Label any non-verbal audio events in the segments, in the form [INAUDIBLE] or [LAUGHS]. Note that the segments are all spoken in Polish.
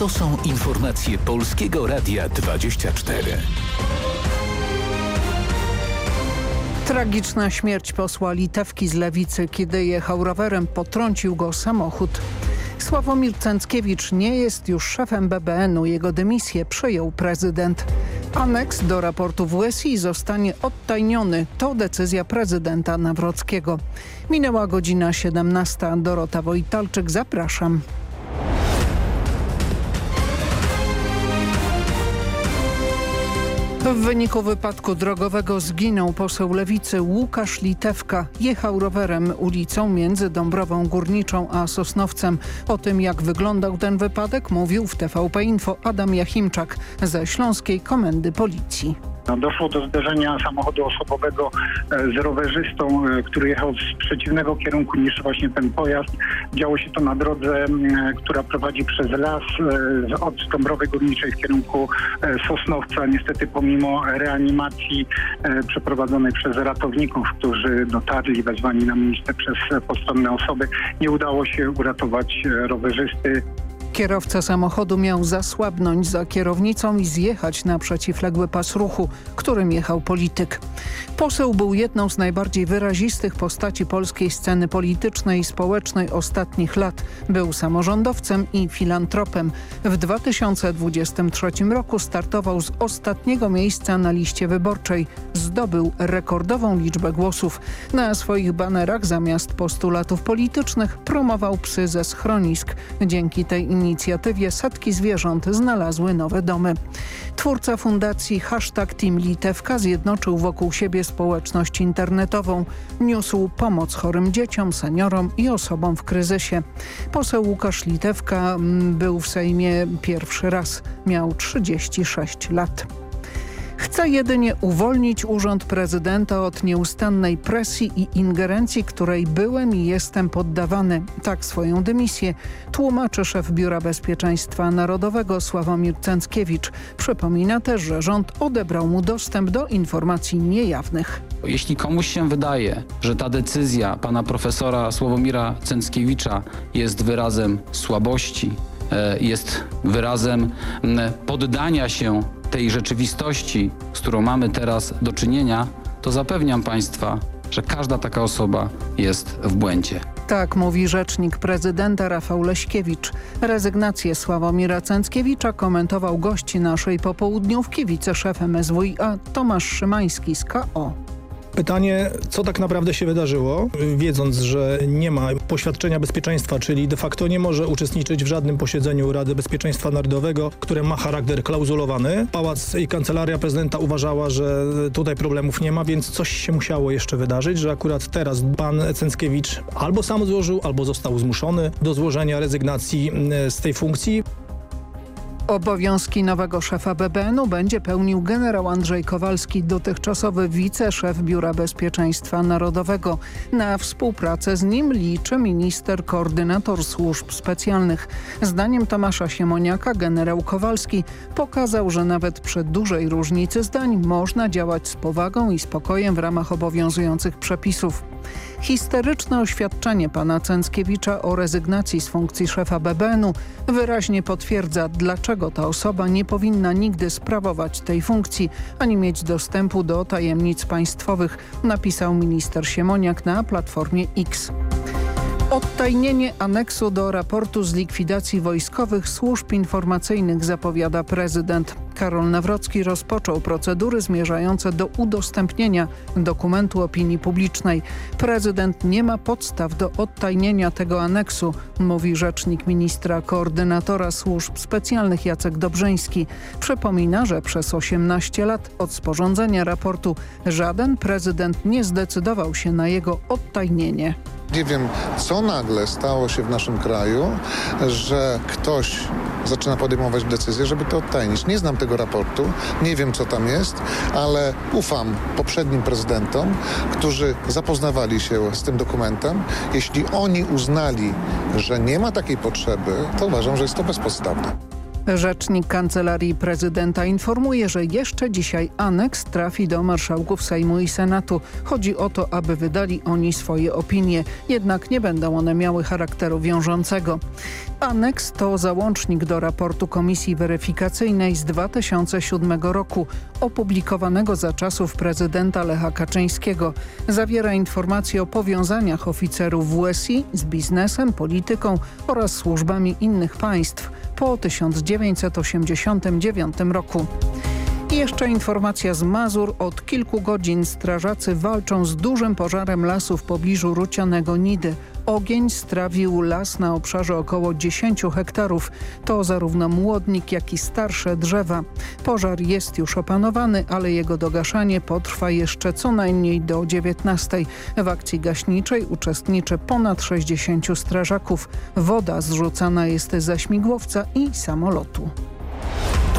To są informacje Polskiego Radia 24. Tragiczna śmierć posła Litewki z Lewicy, kiedy jechał rowerem, potrącił go samochód. Sławomir Cęckiewicz nie jest już szefem BBN-u. Jego dymisję przejął prezydent. Aneks do raportu WSI zostanie odtajniony. To decyzja prezydenta Nawrockiego. Minęła godzina 17. Dorota Wojtalczyk, zapraszam. W wyniku wypadku drogowego zginął poseł Lewicy Łukasz Litewka. Jechał rowerem ulicą między Dąbrową Górniczą a Sosnowcem. O tym jak wyglądał ten wypadek mówił w TVP Info Adam Jachimczak ze Śląskiej Komendy Policji. No, doszło do zderzenia samochodu osobowego e, z rowerzystą, e, który jechał z przeciwnego kierunku niż właśnie ten pojazd. Działo się to na drodze, która prowadzi przez las od Dąbrowy Górniczej w kierunku e, Sosnowca. Niestety pomimo reanimacji przeprowadzonej przez ratowników, którzy dotarli wezwani na miejsce przez postronne osoby, nie udało się uratować rowerzysty. Kierowca samochodu miał zasłabnąć za kierownicą i zjechać na przeciwległy pas ruchu, którym jechał polityk. Poseł był jedną z najbardziej wyrazistych postaci polskiej sceny politycznej i społecznej ostatnich lat. Był samorządowcem i filantropem. W 2023 roku startował z ostatniego miejsca na liście wyborczej. Zdobył rekordową liczbę głosów. Na swoich banerach zamiast postulatów politycznych promował psy ze schronisk. Dzięki tej inicjatywie setki zwierząt znalazły nowe domy. Twórca fundacji hashtag Team Litewka zjednoczył wokół siebie społeczność internetową. Niósł pomoc chorym dzieciom, seniorom i osobom w kryzysie. Poseł Łukasz Litewka mm, był w Sejmie pierwszy raz. Miał 36 lat. Chce jedynie uwolnić urząd prezydenta od nieustannej presji i ingerencji, której byłem i jestem poddawany. Tak swoją dymisję tłumaczy szef Biura Bezpieczeństwa Narodowego Sławomir Cęckiewicz. Przypomina też, że rząd odebrał mu dostęp do informacji niejawnych. Jeśli komuś się wydaje, że ta decyzja pana profesora Sławomira Cęckiewicza jest wyrazem słabości, jest wyrazem poddania się tej rzeczywistości, z którą mamy teraz do czynienia, to zapewniam Państwa, że każda taka osoba jest w błędzie. Tak mówi rzecznik prezydenta Rafał Leśkiewicz. Rezygnację Sławomira Cęckiewicza komentował gości naszej popołudniówki wiceszef MSWiA Tomasz Szymański z KO. Pytanie, co tak naprawdę się wydarzyło, wiedząc, że nie ma poświadczenia bezpieczeństwa, czyli de facto nie może uczestniczyć w żadnym posiedzeniu Rady Bezpieczeństwa Narodowego, które ma charakter klauzulowany. Pałac i Kancelaria Prezydenta uważała, że tutaj problemów nie ma, więc coś się musiało jeszcze wydarzyć, że akurat teraz pan Cęckiewicz albo sam złożył, albo został zmuszony do złożenia rezygnacji z tej funkcji. Obowiązki nowego szefa BBN-u będzie pełnił generał Andrzej Kowalski, dotychczasowy wiceszef Biura Bezpieczeństwa Narodowego. Na współpracę z nim liczy minister koordynator służb specjalnych. Zdaniem Tomasza Siemoniaka generał Kowalski pokazał, że nawet przy dużej różnicy zdań można działać z powagą i spokojem w ramach obowiązujących przepisów. Histeryczne oświadczenie pana Cęckiewicza o rezygnacji z funkcji szefa BBN-u wyraźnie potwierdza, dlaczego ta osoba nie powinna nigdy sprawować tej funkcji, ani mieć dostępu do tajemnic państwowych, napisał minister Siemoniak na Platformie X. Odtajnienie aneksu do raportu z likwidacji wojskowych służb informacyjnych zapowiada prezydent. Karol Nawrocki rozpoczął procedury zmierzające do udostępnienia dokumentu opinii publicznej. Prezydent nie ma podstaw do odtajnienia tego aneksu, mówi rzecznik ministra koordynatora służb specjalnych Jacek Dobrzyński. Przypomina, że przez 18 lat od sporządzenia raportu żaden prezydent nie zdecydował się na jego odtajnienie. Nie wiem, co nagle stało się w naszym kraju, że ktoś zaczyna podejmować decyzję, żeby to odtajnić. Nie znam tego raportu, nie wiem, co tam jest, ale ufam poprzednim prezydentom, którzy zapoznawali się z tym dokumentem. Jeśli oni uznali, że nie ma takiej potrzeby, to uważam, że jest to bezpodstawne. Rzecznik Kancelarii Prezydenta informuje, że jeszcze dzisiaj aneks trafi do marszałków Sejmu i Senatu. Chodzi o to, aby wydali oni swoje opinie, jednak nie będą one miały charakteru wiążącego. Aneks to załącznik do raportu Komisji Weryfikacyjnej z 2007 roku, opublikowanego za czasów prezydenta Lecha Kaczyńskiego. Zawiera informacje o powiązaniach oficerów WSI z biznesem, polityką oraz służbami innych państw po 1989 roku. I jeszcze informacja z Mazur. Od kilku godzin strażacy walczą z dużym pożarem lasu w pobliżu Rucianego Nidy. Ogień strawił las na obszarze około 10 hektarów. To zarówno młodnik, jak i starsze drzewa. Pożar jest już opanowany, ale jego dogaszanie potrwa jeszcze co najmniej do 19. W akcji gaśniczej uczestniczy ponad 60 strażaków. Woda zrzucana jest ze śmigłowca i samolotu.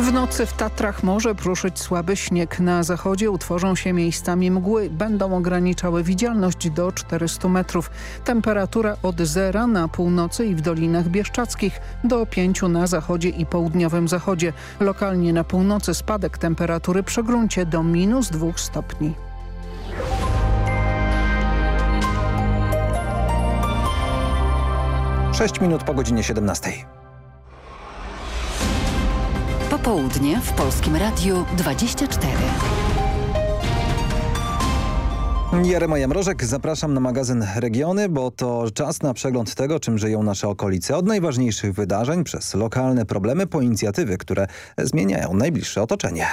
W nocy w Tatrach może pruszyć słaby śnieg. Na zachodzie utworzą się miejscami mgły. Będą ograniczały widzialność do 400 metrów. Temperatura od zera na północy i w Dolinach Bieszczadzkich do 5 na zachodzie i południowym zachodzie. Lokalnie na północy spadek temperatury przy gruncie do minus 2 stopni. Sześć minut po godzinie 17. Popołudnie w Polskim Radiu 24. Jerema Mrożek, zapraszam na magazyn Regiony, bo to czas na przegląd tego, czym żyją nasze okolice. Od najważniejszych wydarzeń przez lokalne problemy po inicjatywy, które zmieniają najbliższe otoczenie.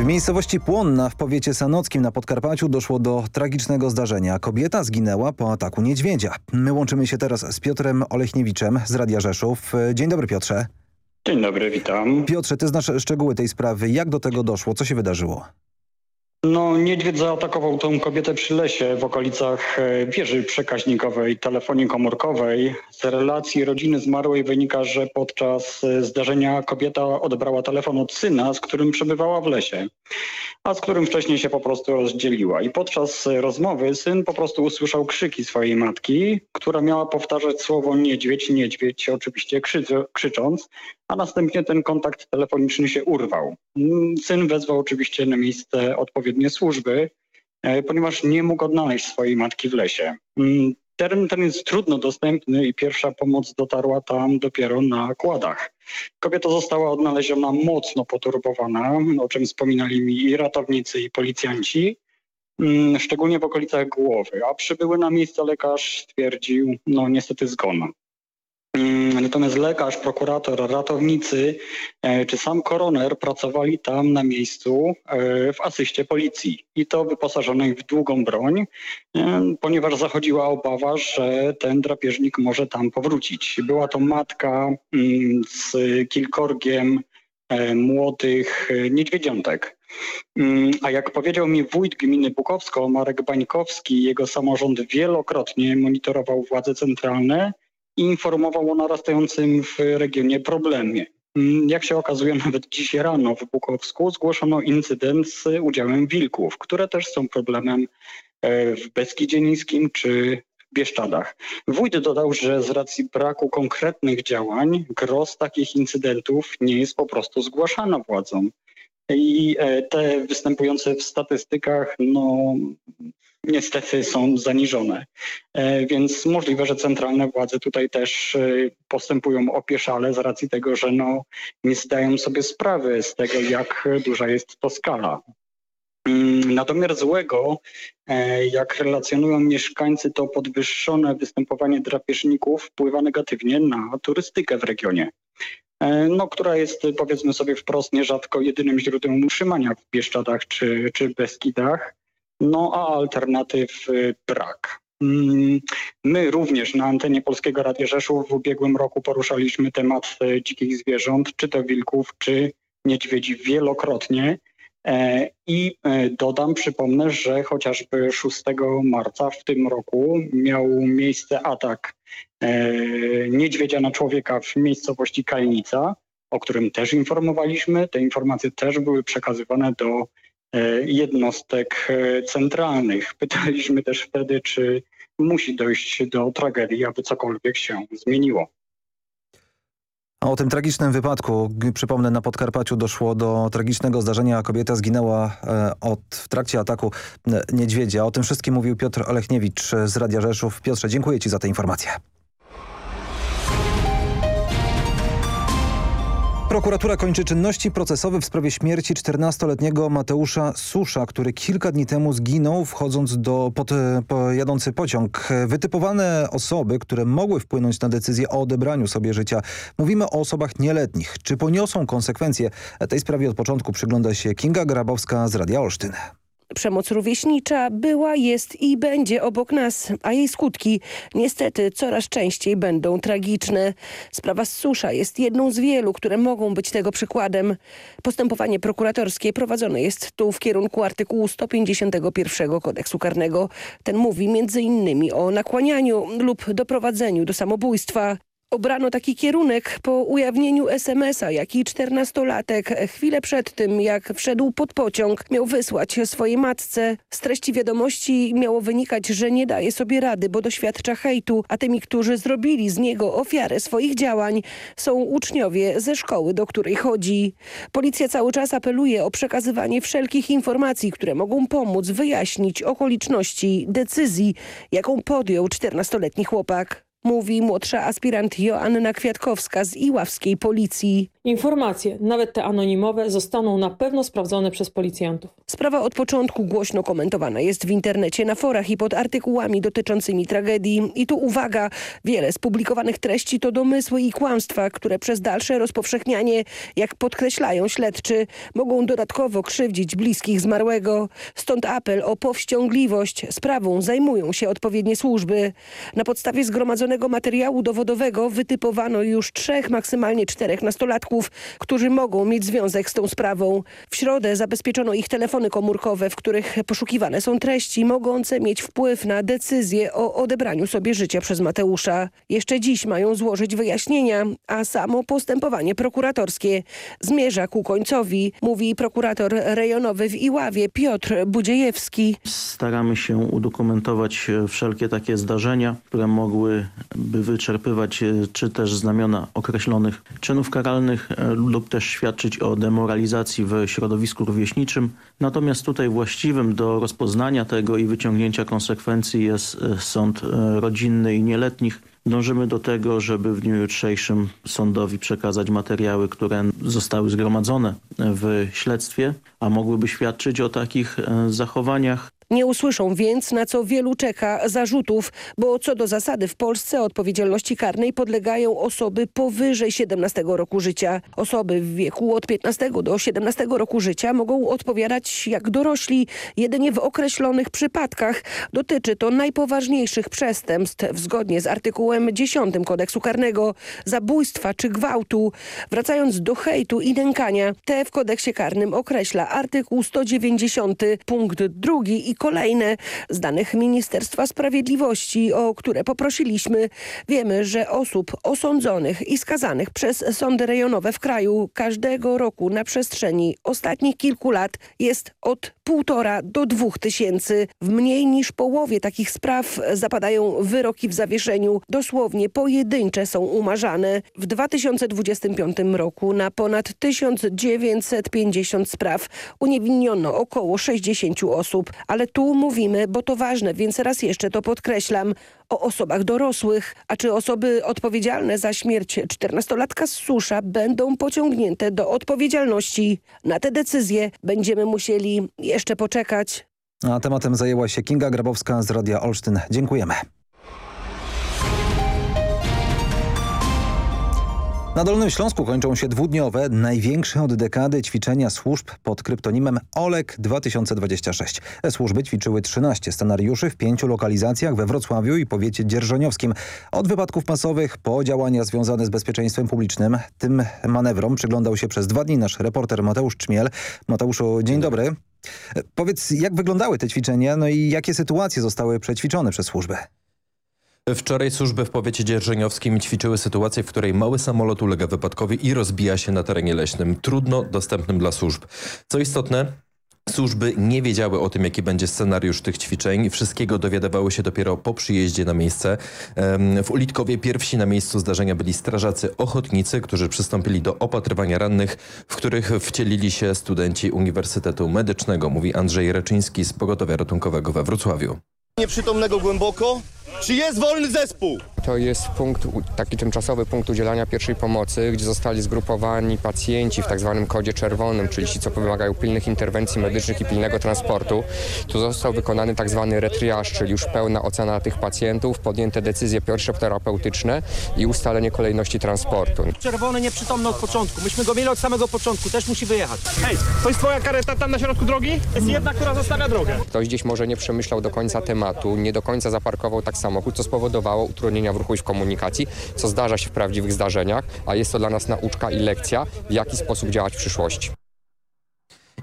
W miejscowości Płonna w powiecie sanockim na Podkarpaciu doszło do tragicznego zdarzenia. Kobieta zginęła po ataku niedźwiedzia. My łączymy się teraz z Piotrem Oleśniewiczem z Radia Rzeszów. Dzień dobry Piotrze. Dzień dobry, witam. Piotrze, ty znasz szczegóły tej sprawy. Jak do tego doszło? Co się wydarzyło? No, niedźwiedź zaatakował tą kobietę przy lesie w okolicach e, wieży przekaźnikowej, telefonii komórkowej. Z relacji rodziny zmarłej wynika, że podczas e, zdarzenia kobieta odebrała telefon od syna, z którym przebywała w lesie, a z którym wcześniej się po prostu rozdzieliła. I podczas rozmowy syn po prostu usłyszał krzyki swojej matki, która miała powtarzać słowo niedźwiedź, niedźwiedź, oczywiście krzycząc, a następnie ten kontakt telefoniczny się urwał. Mm, syn wezwał oczywiście na miejsce odpowiednie służby, e, ponieważ nie mógł odnaleźć swojej matki w lesie. Teren ten jest trudno dostępny i pierwsza pomoc dotarła tam dopiero na kładach. Kobieta została odnaleziona mocno poturbowana, o czym wspominali mi i ratownicy, i policjanci, mm, szczególnie w okolicach głowy, a przybyły na miejsce lekarz stwierdził, no niestety zgon. Natomiast lekarz, prokurator, ratownicy e, czy sam koroner pracowali tam na miejscu e, w asyście policji i to wyposażonej w długą broń, e, ponieważ zachodziła obawa, że ten drapieżnik może tam powrócić. Była to matka mm, z kilkorgiem młodych niedźwiedziątek. Mm, a jak powiedział mi wójt gminy Bukowsko, Marek Bańkowski, jego samorząd wielokrotnie monitorował władze centralne i informował o narastającym w regionie problemie. Mm, jak się okazuje, [LAUGHS] nawet dziś rano w Bukowsku zgłoszono incydent z udziałem wilków, które też są problemem e, w Beskidzie Niskim czy Bieszczadach. Wójt dodał, że z racji braku konkretnych działań gros takich incydentów nie jest po prostu zgłaszana władzom. I e, te występujące w statystykach no, niestety są zaniżone. E, więc możliwe, że centralne władze tutaj też e, postępują opieszale z racji tego, że no, nie zdają sobie sprawy z tego, jak duża jest to skala. Mm, na domiar złego, jak relacjonują mieszkańcy, to podwyższone występowanie drapieżników wpływa negatywnie na turystykę w regionie. No, która jest powiedzmy sobie wprost nierzadko jedynym źródłem utrzymania w Bieszczadach czy, czy Beskidach no a alternatyw y, brak. Mm, my również na antenie Polskiego Radia Rzeszów w ubiegłym roku poruszaliśmy temat y, dzikich zwierząt, czy to wilków, czy niedźwiedzi wielokrotnie. I dodam, przypomnę, że chociażby 6 marca w tym roku miał miejsce atak niedźwiedzia na człowieka w miejscowości Kalnica, o którym też informowaliśmy. Te informacje też były przekazywane do jednostek centralnych. Pytaliśmy też wtedy, czy musi dojść do tragedii, aby cokolwiek się zmieniło. O tym tragicznym wypadku, przypomnę, na Podkarpaciu doszło do tragicznego zdarzenia. Kobieta zginęła e, od, w trakcie ataku e, niedźwiedzia. O tym wszystkim mówił Piotr Olechniewicz z Radia Rzeszów. Piotrze, dziękuję Ci za tę informację. Prokuratura kończy czynności procesowe w sprawie śmierci 14-letniego Mateusza Susza, który kilka dni temu zginął wchodząc do pod, po, jadący pociąg. Wytypowane osoby, które mogły wpłynąć na decyzję o odebraniu sobie życia. Mówimy o osobach nieletnich. Czy poniosą konsekwencje? Tej sprawie od początku przygląda się Kinga Grabowska z Radia Olsztyn. Przemoc rówieśnicza była, jest i będzie obok nas, a jej skutki niestety coraz częściej będą tragiczne. Sprawa z Susza jest jedną z wielu, które mogą być tego przykładem. Postępowanie prokuratorskie prowadzone jest tu w kierunku artykułu 151 kodeksu karnego. Ten mówi m.in. o nakłanianiu lub doprowadzeniu do samobójstwa. Obrano taki kierunek po ujawnieniu SMS-a, jaki czternastolatek chwilę przed tym, jak wszedł pod pociąg, miał wysłać swojej matce. Z treści wiadomości miało wynikać, że nie daje sobie rady, bo doświadcza hejtu, a tymi, którzy zrobili z niego ofiarę swoich działań, są uczniowie ze szkoły, do której chodzi. Policja cały czas apeluje o przekazywanie wszelkich informacji, które mogą pomóc wyjaśnić okoliczności decyzji, jaką podjął czternastoletni chłopak mówi młodsza aspirant Joanna Kwiatkowska z Iławskiej Policji. Informacje, nawet te anonimowe, zostaną na pewno sprawdzone przez policjantów. Sprawa od początku głośno komentowana jest w internecie, na forach i pod artykułami dotyczącymi tragedii. I tu uwaga, wiele z publikowanych treści to domysły i kłamstwa, które przez dalsze rozpowszechnianie, jak podkreślają śledczy, mogą dodatkowo krzywdzić bliskich zmarłego. Stąd apel o powściągliwość. Sprawą zajmują się odpowiednie służby. Na podstawie zgromadzonego materiału dowodowego wytypowano już trzech, maksymalnie czterech nastolatków którzy mogą mieć związek z tą sprawą. W środę zabezpieczono ich telefony komórkowe, w których poszukiwane są treści mogące mieć wpływ na decyzję o odebraniu sobie życia przez Mateusza. Jeszcze dziś mają złożyć wyjaśnienia, a samo postępowanie prokuratorskie zmierza ku końcowi, mówi prokurator rejonowy w Iławie Piotr Budziejewski. Staramy się udokumentować wszelkie takie zdarzenia, które mogłyby wyczerpywać czy też znamiona określonych czynów karalnych E, lub też świadczyć o demoralizacji w środowisku rówieśniczym. Natomiast tutaj właściwym do rozpoznania tego i wyciągnięcia konsekwencji jest e, sąd e, rodzinny i nieletnich. Dążymy do tego, żeby w dniu jutrzejszym sądowi przekazać materiały, które zostały zgromadzone w śledztwie, a mogłyby świadczyć o takich zachowaniach. Nie usłyszą więc, na co wielu czeka, zarzutów, bo co do zasady w Polsce odpowiedzialności karnej podlegają osoby powyżej 17 roku życia. Osoby w wieku od 15 do 17 roku życia mogą odpowiadać jak dorośli jedynie w określonych przypadkach. Dotyczy to najpoważniejszych przestępstw zgodnie z artykułem 10 kodeksu karnego, zabójstwa czy gwałtu. Wracając do hejtu i nękania, te w kodeksie karnym określa artykuł 190 punkt drugi i kolejne z danych Ministerstwa Sprawiedliwości, o które poprosiliśmy. Wiemy, że osób osądzonych i skazanych przez sądy rejonowe w kraju każdego roku na przestrzeni ostatnich kilku lat jest od półtora do dwóch tysięcy. W mniej niż połowie takich spraw zapadają wyroki w zawieszeniu. Dosłownie pojedyncze są umarzane. W 2025 roku na ponad 1950 spraw uniewinniono około 60 osób. Ale tu mówimy, bo to ważne, więc raz jeszcze to podkreślam, o osobach dorosłych. A czy osoby odpowiedzialne za śmierć 14-latka z susza będą pociągnięte do odpowiedzialności? Na te decyzje będziemy musieli jeszcze poczekać. A tematem zajęła się Kinga Grabowska z Radia Olsztyn. Dziękujemy. Na Dolnym Śląsku kończą się dwudniowe, największe od dekady ćwiczenia służb pod kryptonimem OLEK 2026. Służby ćwiczyły 13 scenariuszy w pięciu lokalizacjach we Wrocławiu i powiecie dzierżoniowskim. Od wypadków masowych po działania związane z bezpieczeństwem publicznym. Tym manewrom przyglądał się przez dwa dni nasz reporter Mateusz Czmiel. Mateuszu, dzień dobry. Powiedz, jak wyglądały te ćwiczenia, no i jakie sytuacje zostały przećwiczone przez służbę? Wczoraj służby w powiecie dzierżoniowskim ćwiczyły sytuację, w której mały samolot ulega wypadkowi i rozbija się na terenie leśnym, trudno dostępnym dla służb. Co istotne, Służby nie wiedziały o tym, jaki będzie scenariusz tych ćwiczeń. Wszystkiego dowiadywały się dopiero po przyjeździe na miejsce. W Ulitkowie pierwsi na miejscu zdarzenia byli strażacy ochotnicy, którzy przystąpili do opatrywania rannych, w których wcielili się studenci Uniwersytetu Medycznego, mówi Andrzej Reczyński z Pogotowia Ratunkowego we Wrocławiu. Nieprzytomnego głęboko. Czy jest wolny zespół? To jest punkt, taki tymczosowy punkt udzielania pierwszej pomocy, gdzie zostali zgrupowani pacjenci w tak zwanym kodzie czerwonym, czyli ci, co wymagają pilnych interwencji medycznych i pilnego transportu. Tu został wykonany tak zwany retriaż, czyli już pełna ocena tych pacjentów, podjęte decyzje pierwszoterapeutyczne i ustalenie kolejności transportu. Czerwony nieprzytomny od początku. Myśmy go mieli od samego początku, też musi wyjechać. Hej, to jest twoja kareta tam na środku drogi? Jest jedna, która zostawia drogę. Ktoś gdzieś może nie przemyślał do końca tematu, nie do końca zaparkował tak samochód, co spowodowało utrudnienia w ruchu i w komunikacji, co zdarza się w prawdziwych zdarzeniach, a jest to dla nas nauczka i lekcja, w jaki sposób działać w przyszłości.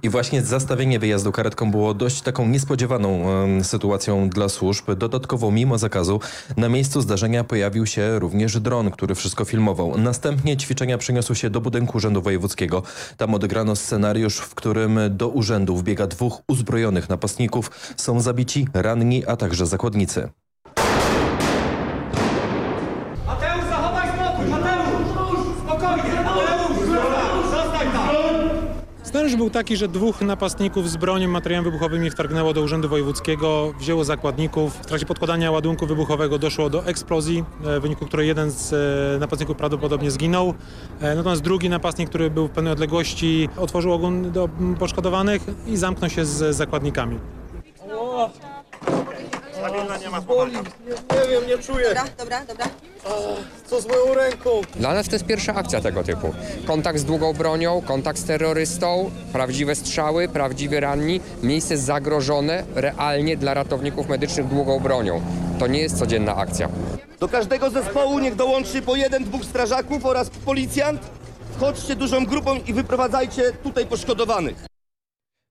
I właśnie zastawienie wyjazdu karetką było dość taką niespodziewaną sytuacją dla służb. Dodatkowo mimo zakazu na miejscu zdarzenia pojawił się również dron, który wszystko filmował. Następnie ćwiczenia przeniosły się do budynku Urzędu Wojewódzkiego. Tam odegrano scenariusz, w którym do urzędu wbiega dwóch uzbrojonych napastników. Są zabici, ranni, a także zakładnicy. Był taki, że dwóch napastników z bronią, materiałami wybuchowymi wtargnęło do Urzędu Wojewódzkiego, wzięło zakładników. W trakcie podkładania ładunku wybuchowego doszło do eksplozji, w wyniku której jeden z napastników prawdopodobnie zginął. Natomiast drugi napastnik, który był w pewnej odległości, otworzył ogon do poszkodowanych i zamknął się z zakładnikami. Stabilna nie ma. Nie, wiem, nie czuję. Dobra, dobra, dobra. Co z moją ręką? Dla nas to jest pierwsza akcja tego typu. Kontakt z długą bronią, kontakt z terrorystą, prawdziwe strzały, prawdziwi ranni, miejsce zagrożone realnie dla ratowników medycznych długą bronią. To nie jest codzienna akcja. Do każdego zespołu niech dołączy po jeden, dwóch strażaków oraz policjant. Wchodźcie dużą grupą i wyprowadzajcie tutaj poszkodowanych.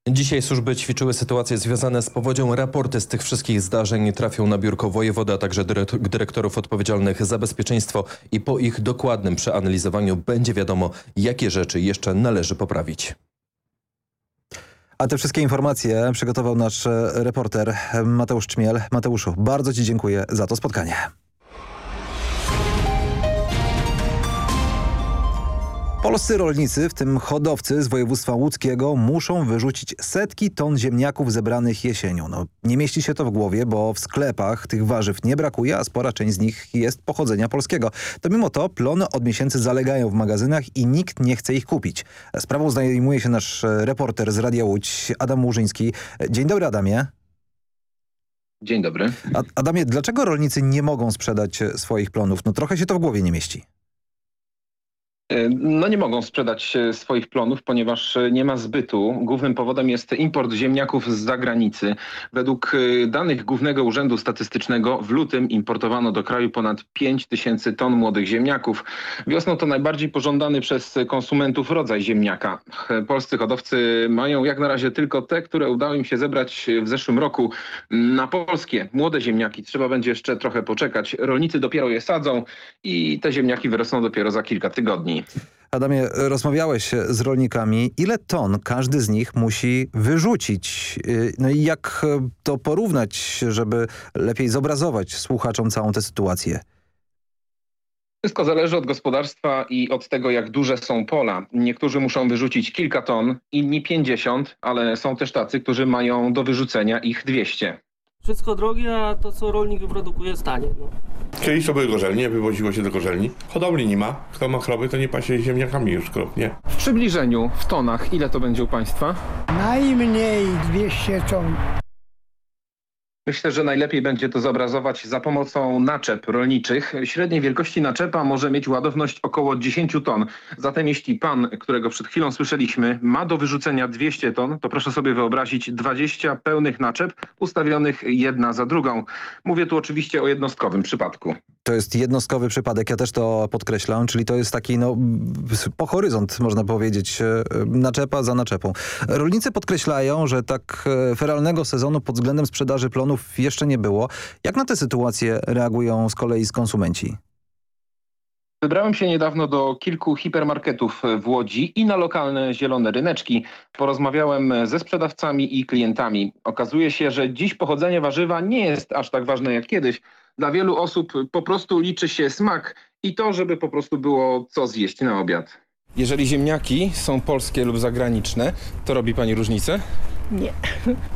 Dzisiaj służby ćwiczyły sytuacje związane z powodzią. Raporty z tych wszystkich zdarzeń trafią na biurko wojewody, a także dyrektorów odpowiedzialnych za bezpieczeństwo i po ich dokładnym przeanalizowaniu będzie wiadomo, jakie rzeczy jeszcze należy poprawić. A te wszystkie informacje przygotował nasz reporter Mateusz Czmiel. Mateuszu, bardzo Ci dziękuję za to spotkanie. Polscy rolnicy, w tym hodowcy z województwa łódzkiego, muszą wyrzucić setki ton ziemniaków zebranych jesienią. No, nie mieści się to w głowie, bo w sklepach tych warzyw nie brakuje, a spora część z nich jest pochodzenia polskiego. To mimo to plony od miesięcy zalegają w magazynach i nikt nie chce ich kupić. Sprawą zajmuje się nasz reporter z Radia Łódź, Adam Łużyński. Dzień dobry, Adamie. Dzień dobry. Adamie, dlaczego rolnicy nie mogą sprzedać swoich plonów? No trochę się to w głowie nie mieści. No nie mogą sprzedać swoich plonów, ponieważ nie ma zbytu. Głównym powodem jest import ziemniaków z zagranicy. Według danych Głównego Urzędu Statystycznego w lutym importowano do kraju ponad 5 tysięcy ton młodych ziemniaków. Wiosną to najbardziej pożądany przez konsumentów rodzaj ziemniaka. Polscy hodowcy mają jak na razie tylko te, które udało im się zebrać w zeszłym roku. Na polskie młode ziemniaki trzeba będzie jeszcze trochę poczekać. Rolnicy dopiero je sadzą i te ziemniaki wyrosną dopiero za kilka tygodni. Adamie, rozmawiałeś z rolnikami. Ile ton każdy z nich musi wyrzucić? No i jak to porównać, żeby lepiej zobrazować słuchaczom całą tę sytuację? Wszystko zależy od gospodarstwa i od tego, jak duże są pola. Niektórzy muszą wyrzucić kilka ton, inni 50, ale są też tacy, którzy mają do wyrzucenia ich 200. Wszystko drogie, a to co rolnik wyprodukuje jest tanie. No. Kiedyś to były gorzelnie, wywoziło się do gorzelni. Hodowli nie ma. Kto ma krowy, to nie pasie ziemniakami już krop, nie? W przybliżeniu, w tonach, ile to będzie u Państwa? Najmniej 200 ton. Myślę, że najlepiej będzie to zobrazować za pomocą naczep rolniczych. Średniej wielkości naczepa może mieć ładowność około 10 ton. Zatem jeśli pan, którego przed chwilą słyszeliśmy, ma do wyrzucenia 200 ton, to proszę sobie wyobrazić 20 pełnych naczep ustawionych jedna za drugą. Mówię tu oczywiście o jednostkowym przypadku. To jest jednostkowy przypadek, ja też to podkreślam, czyli to jest taki no, po horyzont, można powiedzieć, e, naczepa za naczepą. Rolnicy podkreślają, że tak e, feralnego sezonu pod względem sprzedaży jeszcze nie było. Jak na tę sytuację reagują z kolei konsumenci? Wybrałem się niedawno do kilku hipermarketów w Łodzi i na lokalne zielone ryneczki. Porozmawiałem ze sprzedawcami i klientami. Okazuje się, że dziś pochodzenie warzywa nie jest aż tak ważne jak kiedyś. Dla wielu osób po prostu liczy się smak i to, żeby po prostu było co zjeść na obiad. Jeżeli ziemniaki są polskie lub zagraniczne, to robi pani różnicę? Nie.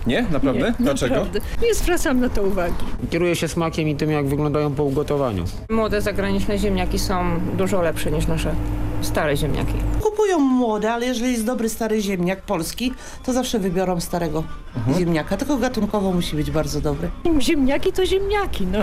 Nie? Naprawdę? Nie, Dlaczego? Naprawdę. Nie zwracam na to uwagi. Kieruję się smakiem i tym, jak wyglądają po ugotowaniu. Młode zagraniczne ziemniaki są dużo lepsze niż nasze stare ziemniaki. Kupują młode, ale jeżeli jest dobry stary ziemniak polski, to zawsze wybiorą starego Mhm. ziemniaka. Tylko gatunkowo musi być bardzo dobry. Ziemniaki to ziemniaki, no.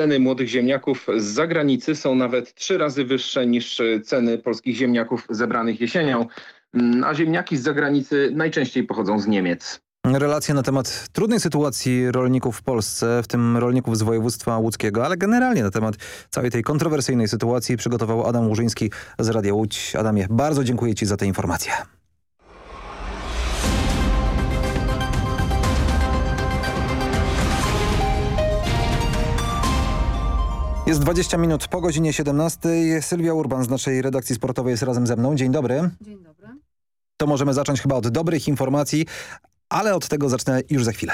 Ceny młodych ziemniaków z zagranicy są nawet trzy razy wyższe niż ceny polskich ziemniaków zebranych jesienią, Mm, a ziemniaki z zagranicy najczęściej pochodzą z Niemiec. Relacje na temat trudnej sytuacji rolników w Polsce, w tym rolników z województwa łódzkiego, ale generalnie na temat całej tej kontrowersyjnej sytuacji przygotował Adam Łużyński z Radia Łódź. Adamie, bardzo dziękuję Ci za tę informację. Jest 20 minut po godzinie 17. Sylwia Urban z naszej redakcji sportowej jest razem ze mną. Dzień dobry. Dzień dobry. To możemy zacząć chyba od dobrych informacji, ale od tego zacznę już za chwilę.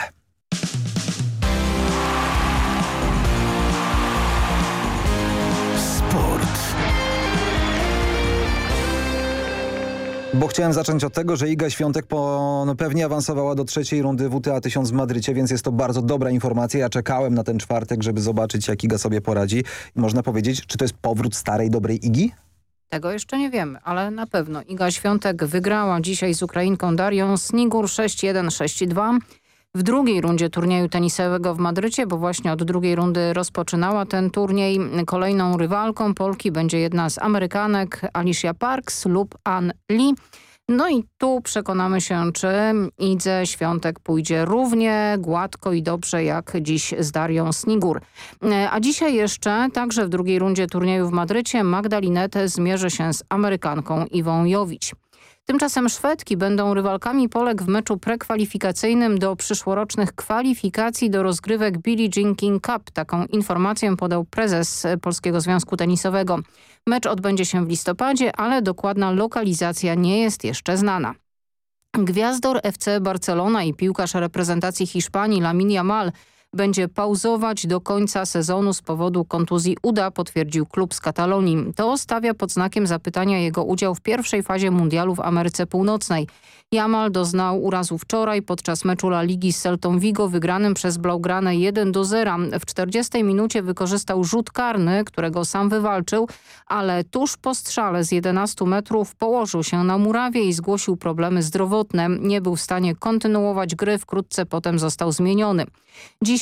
Bo chciałem zacząć od tego, że Iga Świątek po, no pewnie awansowała do trzeciej rundy WTA 1000 w Madrycie, więc jest to bardzo dobra informacja. Ja czekałem na ten czwartek, żeby zobaczyć, jak Iga sobie poradzi. Można powiedzieć, czy to jest powrót starej, dobrej Igi? Tego jeszcze nie wiemy, ale na pewno Iga Świątek wygrała dzisiaj z Ukrainką Darią Snigur 6-1, 6-2. W drugiej rundzie turnieju tenisowego w Madrycie, bo właśnie od drugiej rundy rozpoczynała ten turniej. Kolejną rywalką Polki będzie jedna z Amerykanek Alicia Parks lub Ann Lee. No i tu przekonamy się, czy Idze Świątek pójdzie równie gładko i dobrze jak dziś z Darią Snigur. A dzisiaj jeszcze, także w drugiej rundzie turnieju w Madrycie, Magda Linette zmierzy się z Amerykanką Iwą Jowić. Tymczasem Szwedki będą rywalkami Polek w meczu prekwalifikacyjnym do przyszłorocznych kwalifikacji do rozgrywek Billie Jean King Cup. Taką informację podał prezes Polskiego Związku Tenisowego. Mecz odbędzie się w listopadzie, ale dokładna lokalizacja nie jest jeszcze znana. Gwiazdor FC Barcelona i piłkarz reprezentacji Hiszpanii Lamin Yamal będzie pauzować do końca sezonu z powodu kontuzji uda, potwierdził klub z Katalonii. To stawia pod znakiem zapytania jego udział w pierwszej fazie mundialu w Ameryce Północnej. Jamal doznał urazu wczoraj podczas meczu La Ligi z Celtą Vigo wygranym przez Blaugrane 1 do 0. W 40 minucie wykorzystał rzut karny, którego sam wywalczył, ale tuż po strzale z 11 metrów położył się na murawie i zgłosił problemy zdrowotne. Nie był w stanie kontynuować gry, wkrótce potem został zmieniony.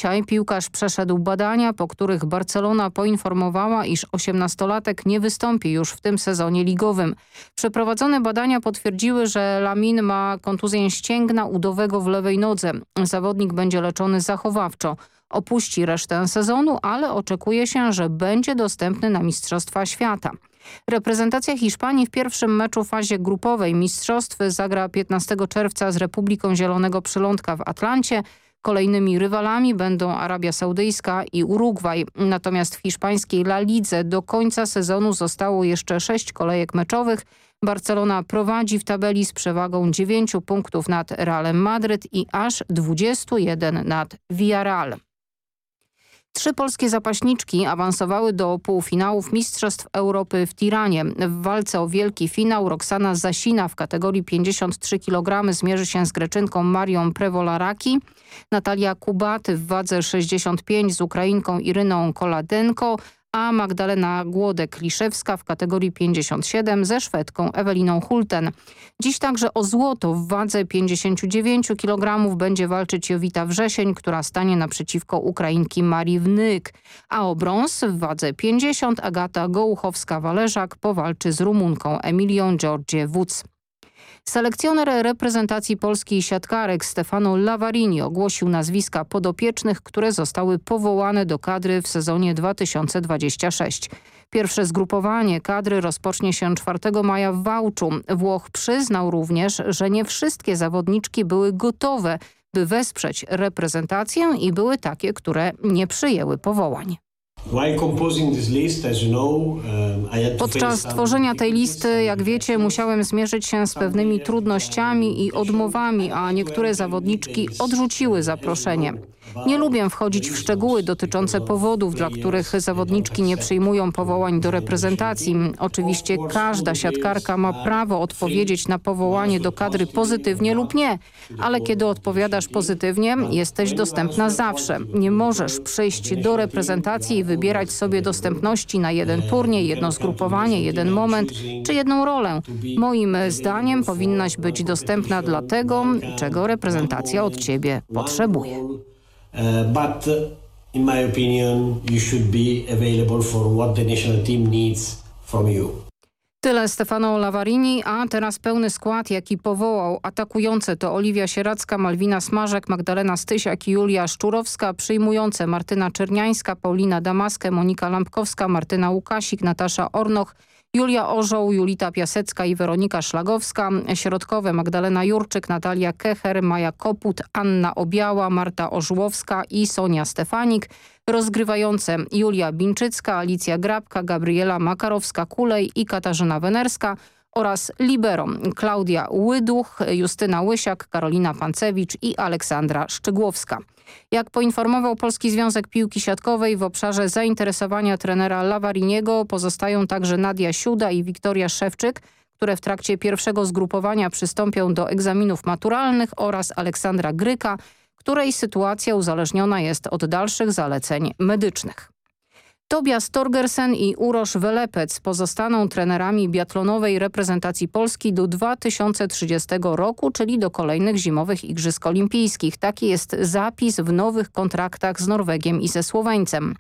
Dzisiaj piłkarz przeszedł badania, po których Barcelona poinformowała, iż 18-latek nie wystąpi już w tym sezonie ligowym. Przeprowadzone badania potwierdziły, że Lamin ma kontuzję ścięgna udowego w lewej nodze. Zawodnik będzie leczony zachowawczo. Opuści resztę sezonu, ale oczekuje się, że będzie dostępny na Mistrzostwa Świata. Reprezentacja Hiszpanii w pierwszym meczu fazie grupowej mistrzostw zagra 15 czerwca z Republiką Zielonego Przylądka w Atlancie. Kolejnymi rywalami będą Arabia Saudyjska i Urugwaj. Natomiast w hiszpańskiej La Lidze do końca sezonu zostało jeszcze sześć kolejek meczowych. Barcelona prowadzi w tabeli z przewagą 9 punktów nad Realem Madryt i aż 21 nad Villarreal. Trzy polskie zapaśniczki awansowały do półfinałów Mistrzostw Europy w Tiranie. W walce o wielki finał Roxana Zasina w kategorii 53 kg zmierzy się z Greczynką Marią Prewolaraki. Natalia Kubaty w wadze 65 z Ukrainką Iryną Koladenko, a Magdalena Głodek-Liszewska w kategorii 57 ze Szwedką Eweliną Hulten. Dziś także o złoto w wadze 59 kg będzie walczyć Jowita Wrzesień, która stanie naprzeciwko Ukrainki Marii Wnyk, a o brąz w wadze 50 Agata Gołuchowska-Wależak powalczy z Rumunką Emilią Georgie Wódz. Selekcjoner reprezentacji polskiej siatkarek Stefano Lavarini ogłosił nazwiska podopiecznych, które zostały powołane do kadry w sezonie 2026. Pierwsze zgrupowanie kadry rozpocznie się 4 maja w Wałczu. Włoch przyznał również, że nie wszystkie zawodniczki były gotowe, by wesprzeć reprezentację i były takie, które nie przyjęły powołań. Podczas tworzenia tej listy, jak wiecie, musiałem zmierzyć się z pewnymi trudnościami i odmowami, a niektóre zawodniczki odrzuciły zaproszenie. Nie lubię wchodzić w szczegóły dotyczące powodów, dla których zawodniczki nie przyjmują powołań do reprezentacji. Oczywiście każda siatkarka ma prawo odpowiedzieć na powołanie do kadry pozytywnie lub nie, ale kiedy odpowiadasz pozytywnie, jesteś dostępna zawsze. Nie możesz przyjść do reprezentacji i wybierać sobie dostępności na jeden turniej, jedno zgrupowanie, jeden moment czy jedną rolę. Moim zdaniem powinnaś być dostępna dla tego, czego reprezentacja od ciebie potrzebuje. In my opinion, you should be available for what the national team needs from you. Tyle Stefano Lavarini, a teraz pełny skład, jaki powołał atakujące to Oliwia Sieracka, Malwina Smarzek, Magdalena Stysiak i Julia Szczurowska, przyjmujące Martyna Czerniańska, Paulina Damaskę, Monika Lampkowska, Martyna Łukasik, Natasza Ornoch, Julia Orzoł, Julita Piasecka i Weronika Szlagowska. Środkowe Magdalena Jurczyk, Natalia Kecher, Maja Koput, Anna Obiała, Marta Ożłowska i Sonia Stefanik. Rozgrywające Julia Binczycka, Alicja Grabka, Gabriela Makarowska-Kulej i Katarzyna Wenerska oraz libero Klaudia Łyduch, Justyna Łysiak, Karolina Pancewicz i Aleksandra Szczygłowska. Jak poinformował Polski Związek Piłki Siatkowej w obszarze zainteresowania trenera Lawariniego pozostają także Nadia Siuda i Wiktoria Szewczyk, które w trakcie pierwszego zgrupowania przystąpią do egzaminów maturalnych oraz Aleksandra Gryka, której sytuacja uzależniona jest od dalszych zaleceń medycznych. Tobias Torgersen i Urosz Welepec pozostaną trenerami biatlonowej reprezentacji Polski do 2030 roku, czyli do kolejnych zimowych Igrzysk Olimpijskich. Taki jest zapis w nowych kontraktach z Norwegiem i ze Słoweńcem.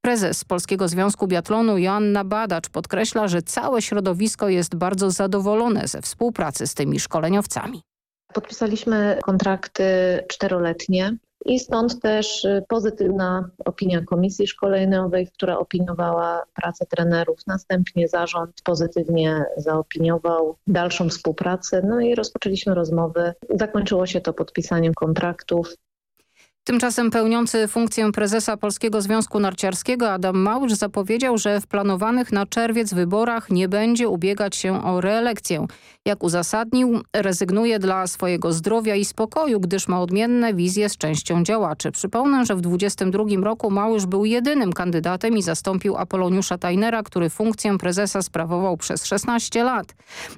Prezes Polskiego Związku Biatlonu Joanna Badacz podkreśla, że całe środowisko jest bardzo zadowolone ze współpracy z tymi szkoleniowcami. Podpisaliśmy kontrakty czteroletnie i stąd też y, pozytywna opinia Komisji Szkoleniowej, która opiniowała pracę trenerów. Następnie zarząd pozytywnie zaopiniował dalszą współpracę. No i rozpoczęliśmy rozmowy. Zakończyło się to podpisaniem kontraktów. Tymczasem pełniący funkcję prezesa Polskiego Związku Narciarskiego Adam Małysz zapowiedział, że w planowanych na czerwiec wyborach nie będzie ubiegać się o reelekcję. Jak uzasadnił, rezygnuje dla swojego zdrowia i spokoju, gdyż ma odmienne wizje z częścią działaczy. Przypomnę, że w 2022 roku Małysz był jedynym kandydatem i zastąpił Apoloniusza Tajnera, który funkcję prezesa sprawował przez 16 lat.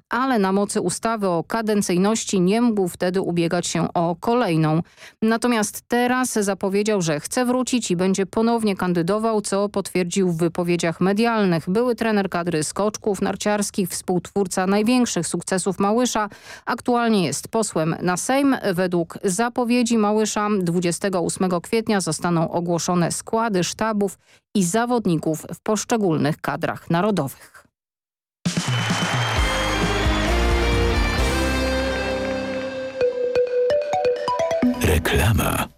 Ale na mocy ustawy o kadencyjności nie mógł wtedy ubiegać się o kolejną. Natomiast teraz Teraz zapowiedział, że chce wrócić i będzie ponownie kandydował, co potwierdził w wypowiedziach medialnych. Były trener kadry skoczków narciarskich, współtwórca największych sukcesów Małysza. Aktualnie jest posłem na Sejm. Według zapowiedzi Małysza 28 kwietnia zostaną ogłoszone składy sztabów i zawodników w poszczególnych kadrach narodowych. Reklama.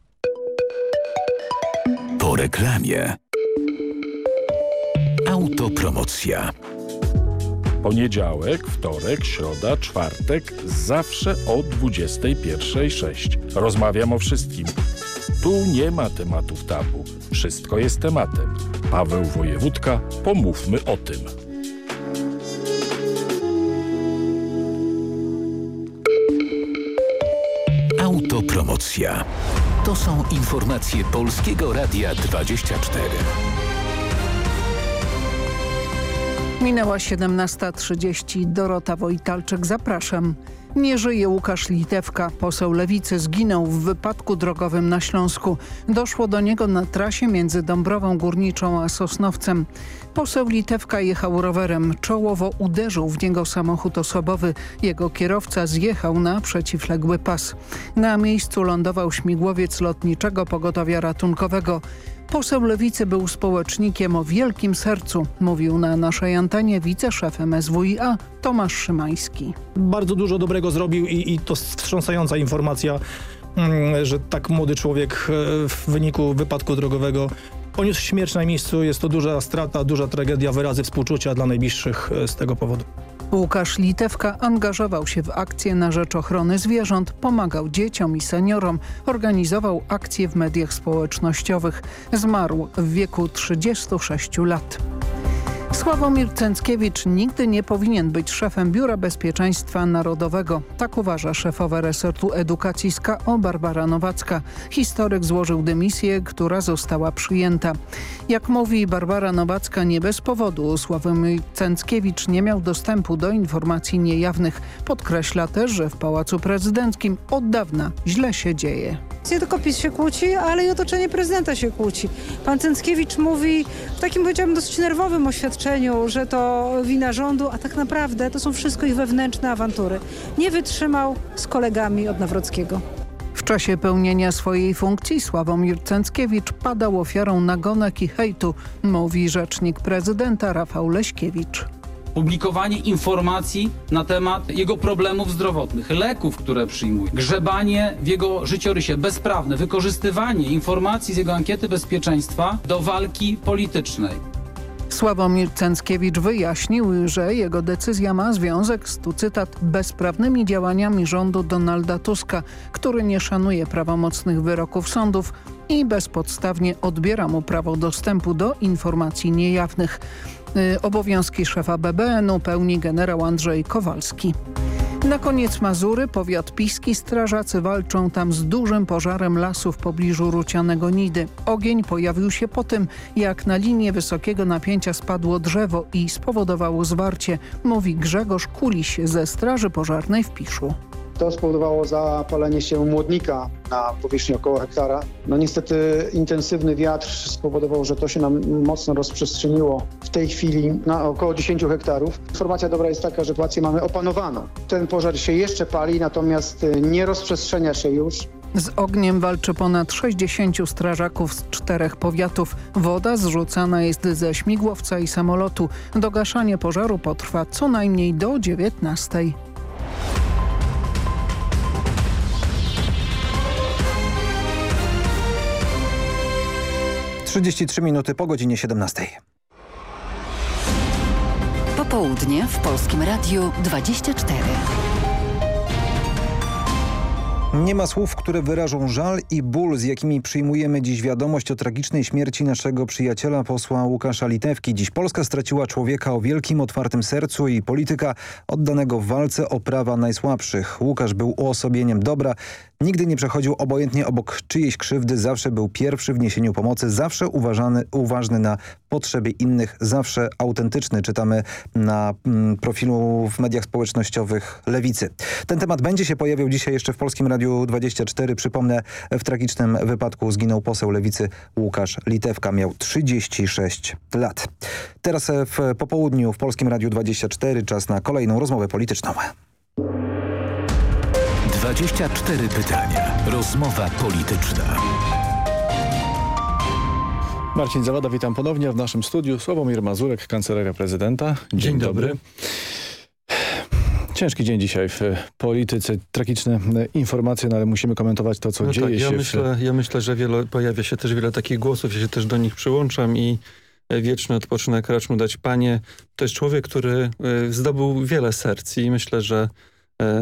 Po reklamie. Autopromocja. Poniedziałek, wtorek, środa, czwartek, zawsze o 21.06. Rozmawiam o wszystkim. Tu nie ma tematów tabu. Wszystko jest tematem. Paweł Wojewódka, pomówmy o tym. Autopromocja. To są informacje Polskiego Radia 24. Minęła 17.30. Dorota Wojtalczyk, zapraszam. Nie żyje Łukasz Litewka. Poseł Lewicy zginął w wypadku drogowym na Śląsku. Doszło do niego na trasie między Dąbrową Górniczą a Sosnowcem. Poseł Litewka jechał rowerem. Czołowo uderzył w niego samochód osobowy. Jego kierowca zjechał na przeciwległy pas. Na miejscu lądował śmigłowiec lotniczego pogotowia ratunkowego. Poseł Lewicy był społecznikiem o wielkim sercu, mówił na naszej antenie wiceszef MSWiA Tomasz Szymański. Bardzo dużo dobrego zrobił i, i to wstrząsająca informacja, mm, że tak młody człowiek e, w wyniku wypadku drogowego poniósł śmierć na miejscu. Jest to duża strata, duża tragedia, wyrazy współczucia dla najbliższych e, z tego powodu. Łukasz Litewka angażował się w akcje na rzecz ochrony zwierząt, pomagał dzieciom i seniorom, organizował akcje w mediach społecznościowych. Zmarł w wieku 36 lat. Sławomir Cęckiewicz nigdy nie powinien być szefem Biura Bezpieczeństwa Narodowego. Tak uważa szefowa resortu edukacji z KO Barbara Nowacka. Historyk złożył dymisję, która została przyjęta. Jak mówi Barbara Nowacka, nie bez powodu Sławomir Cęckiewicz nie miał dostępu do informacji niejawnych. Podkreśla też, że w Pałacu Prezydenckim od dawna źle się dzieje. Nie tylko PiS się kłóci, ale i otoczenie prezydenta się kłóci. Pan Cęckiewicz mówi w takim powiedziałabym dosyć nerwowym oświadczeniu, że to wina rządu, a tak naprawdę to są wszystko ich wewnętrzne awantury. Nie wytrzymał z kolegami od Nawrockiego. W czasie pełnienia swojej funkcji Sławomir Cęckiewicz padał ofiarą nagonek i hejtu, mówi rzecznik prezydenta Rafał Leśkiewicz publikowanie informacji na temat jego problemów zdrowotnych, leków, które przyjmuje, grzebanie w jego życiorysie bezprawne, wykorzystywanie informacji z jego ankiety bezpieczeństwa do walki politycznej. Sławomir Cęckiewicz wyjaśnił, że jego decyzja ma związek z, tu cytat, bezprawnymi działaniami rządu Donalda Tuska, który nie szanuje prawomocnych wyroków sądów i bezpodstawnie odbiera mu prawo dostępu do informacji niejawnych. Obowiązki szefa BBN-u pełni generał Andrzej Kowalski. Na koniec Mazury, powiat Piski, strażacy walczą tam z dużym pożarem lasu w pobliżu Rucianego Nidy. Ogień pojawił się po tym, jak na linię wysokiego napięcia spadło drzewo i spowodowało zwarcie, mówi Grzegorz Kuliś ze Straży Pożarnej w Piszu. To spowodowało zapalenie się młodnika na powierzchni około hektara. No niestety intensywny wiatr spowodował, że to się nam mocno rozprzestrzeniło w tej chwili na około 10 hektarów. Informacja dobra jest taka, że sytuację mamy opanowaną. Ten pożar się jeszcze pali, natomiast nie rozprzestrzenia się już. Z ogniem walczy ponad 60 strażaków z czterech powiatów. Woda zrzucana jest ze śmigłowca i samolotu. Dogaszanie pożaru potrwa co najmniej do 19. 33 minuty po godzinie 17. Popołudnie w Polskim Radiu 24. Nie ma słów, które wyrażą żal i ból, z jakimi przyjmujemy dziś wiadomość o tragicznej śmierci naszego przyjaciela posła Łukasza Litewki. Dziś Polska straciła człowieka o wielkim, otwartym sercu i polityka oddanego w walce o prawa najsłabszych. Łukasz był uosobieniem dobra, nigdy nie przechodził obojętnie obok czyjejś krzywdy, zawsze był pierwszy w niesieniu pomocy, zawsze uważany, uważny na potrzeby innych, zawsze autentyczny. Czytamy na mm, profilu w mediach społecznościowych Lewicy. Ten temat będzie się pojawiał dzisiaj jeszcze w Polskim Radiu 24. Przypomnę, w tragicznym wypadku zginął poseł Lewicy Łukasz Litewka. Miał 36 lat. Teraz w popołudniu w Polskim Radiu 24 czas na kolejną rozmowę polityczną. 24 pytania. Rozmowa polityczna. Marcin Zawada, witam ponownie w naszym studiu. Sławomir Mazurek, kancelaria prezydenta. Dzień, Dzień dobry. dobry. Ciężki dzień dzisiaj w polityce, tragiczne informacje, no ale musimy komentować to, co no dzieje tak, ja się. Myślę, w... Ja myślę, że wiele, pojawia się też wiele takich głosów, ja się też do nich przyłączam i wieczny odpoczynek racz mu dać Panie. To jest człowiek, który zdobył wiele serc i myślę, że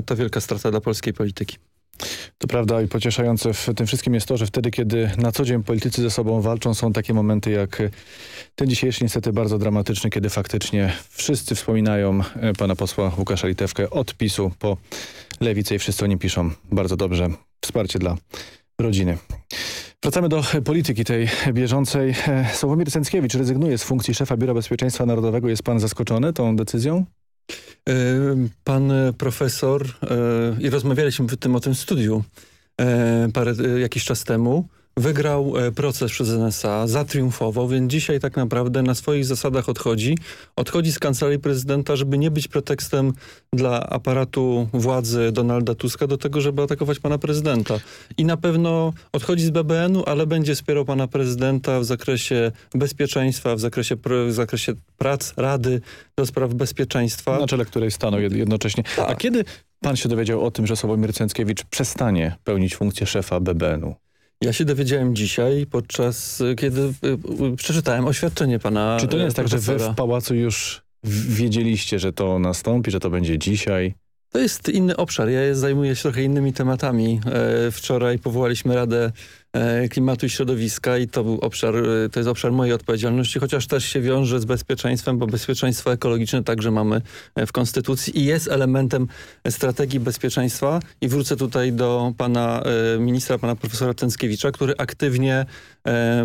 to wielka strata dla polskiej polityki. To prawda i pocieszające w tym wszystkim jest to, że wtedy, kiedy na co dzień politycy ze sobą walczą, są takie momenty jak ten dzisiejszy niestety bardzo dramatyczny, kiedy faktycznie wszyscy wspominają pana posła Łukasza Litewkę od PiSu po lewicę i wszyscy o nim piszą bardzo dobrze. Wsparcie dla rodziny. Wracamy do polityki tej bieżącej. Sławomir Cęckiewicz rezygnuje z funkcji szefa Biura Bezpieczeństwa Narodowego. Jest pan zaskoczony tą decyzją? Pan profesor i rozmawialiśmy w tym o tym studiu parę, jakiś czas temu. Wygrał proces przez NSA, zatriumfował, więc dzisiaj tak naprawdę na swoich zasadach odchodzi. Odchodzi z kancelarii prezydenta, żeby nie być pretekstem dla aparatu władzy Donalda Tuska do tego, żeby atakować pana prezydenta. I na pewno odchodzi z BBN-u, ale będzie wspierał pana prezydenta w zakresie bezpieczeństwa, w zakresie, w zakresie prac Rady do spraw bezpieczeństwa. Na czele której stanął jednocześnie. Tak. A kiedy pan się dowiedział o tym, że Sławomir Cęckiewicz przestanie pełnić funkcję szefa BBN-u? Ja się dowiedziałem dzisiaj, podczas kiedy przeczytałem oświadczenie pana Czy to nie jest profesora. tak, że wy w pałacu już wiedzieliście, że to nastąpi, że to będzie dzisiaj? To jest inny obszar. Ja zajmuję się trochę innymi tematami. Wczoraj powołaliśmy Radę Klimatu i Środowiska i to był obszar, to jest obszar mojej odpowiedzialności, chociaż też się wiąże z bezpieczeństwem, bo bezpieczeństwo ekologiczne także mamy w Konstytucji i jest elementem strategii bezpieczeństwa. I wrócę tutaj do pana ministra, pana profesora Tęckiewicza, który aktywnie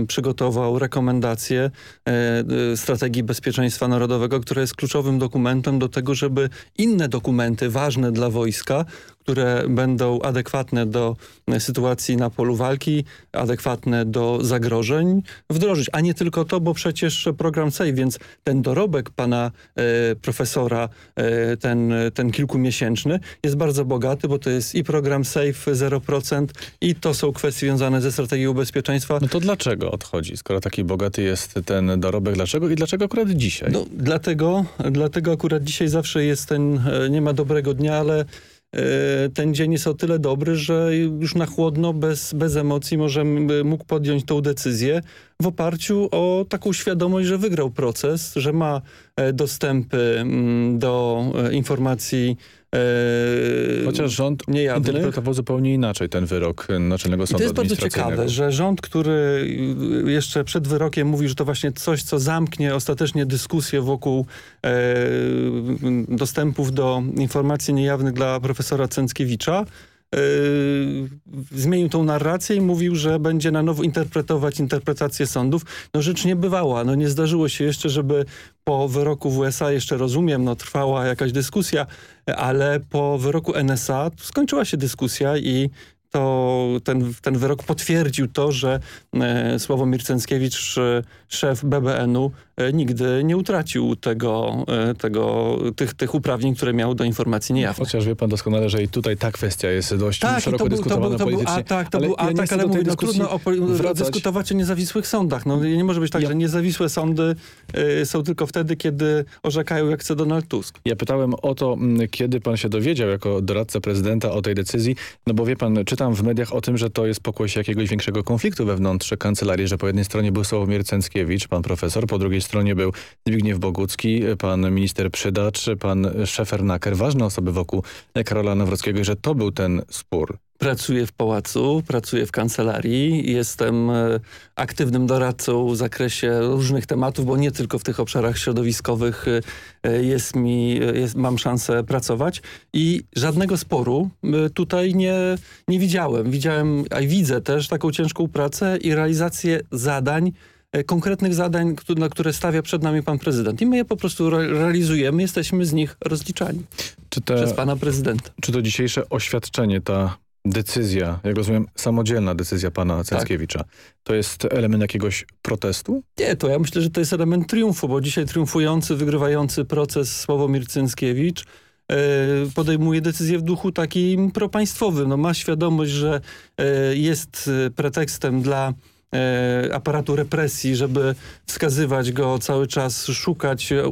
przygotował rekomendacje strategii bezpieczeństwa narodowego, która jest kluczowym dokumentem do tego, żeby inne dokumenty ważne dla wojska, które będą adekwatne do sytuacji na polu walki, adekwatne do zagrożeń, wdrożyć. A nie tylko to, bo przecież program SAFE, więc ten dorobek pana e, profesora, e, ten, ten kilkumiesięczny jest bardzo bogaty, bo to jest i program SAFE 0% i to są kwestie związane ze strategią bezpieczeństwa. No to dlaczego odchodzi, skoro taki bogaty jest ten dorobek? Dlaczego i dlaczego akurat dzisiaj? No, dlatego, dlatego akurat dzisiaj zawsze jest ten, nie ma dobrego dnia, ale ten dzień jest o tyle dobry, że już na chłodno, bez, bez emocji może mógł podjąć tą decyzję w oparciu o taką świadomość, że wygrał proces, że ma dostępy do informacji Chociaż rząd niejawnych. interpretował zupełnie inaczej ten wyrok Naczelnego Sądu I to jest bardzo ciekawe, że rząd, który jeszcze przed wyrokiem mówi, że to właśnie coś, co zamknie ostatecznie dyskusję wokół e, dostępów do informacji niejawnych dla profesora Cęckiewicza, zmienił tą narrację i mówił, że będzie na nowo interpretować interpretację sądów. No rzecz nie bywała. No nie zdarzyło się jeszcze, żeby po wyroku w USA, jeszcze rozumiem, no trwała jakaś dyskusja, ale po wyroku NSA skończyła się dyskusja i to ten, ten wyrok potwierdził to, że e, Sławomir Cęckiewicz, e, szef BBN-u, e, nigdy nie utracił tego, tego, tych, tych uprawnień, które miał do informacji niejawnych. Chociaż wie pan doskonale, że i tutaj ta kwestia jest dość tak, szeroko to był, dyskutowana to był, to był, tak, to ale był ja atak, ale mówię, no trudno o, dyskutować o niezawisłych sądach. No, nie może być tak, ja... że niezawisłe sądy y, są tylko wtedy, kiedy orzekają, jak chce Donald Tusk. Ja pytałem o to, kiedy pan się dowiedział jako doradca prezydenta o tej decyzji, no bo wie pan, czytam w mediach o tym, że to jest pokłosie jakiegoś większego konfliktu wewnątrz kancelarii, że po jednej stronie był Sławomir Cęckiewicz, pan profesor, po drugiej stronie był Zbigniew Bogucki, pan minister Przydacz, pan Szefernaker, ważne osoby wokół Karola Nawrockiego, że to był ten spór. Pracuję w pałacu, pracuję w kancelarii, jestem e, aktywnym doradcą w zakresie różnych tematów, bo nie tylko w tych obszarach środowiskowych e, jest mi, jest, mam szansę pracować i żadnego sporu tutaj nie, nie widziałem. Widziałem, a widzę też taką ciężką pracę i realizację zadań, konkretnych zadań, na które stawia przed nami pan prezydent. I my je po prostu realizujemy, jesteśmy z nich rozliczani przez pana prezydenta. Czy to dzisiejsze oświadczenie, ta decyzja, jak rozumiem, samodzielna decyzja pana Cęckiewicza, tak. to jest element jakiegoś protestu? Nie, to ja myślę, że to jest element triumfu, bo dzisiaj triumfujący, wygrywający proces Sławomir Cęckiewicz e, podejmuje decyzję w duchu takim propaństwowym. No, ma świadomość, że e, jest e, pretekstem dla E, aparatu represji, żeby wskazywać go cały czas, szukać, e,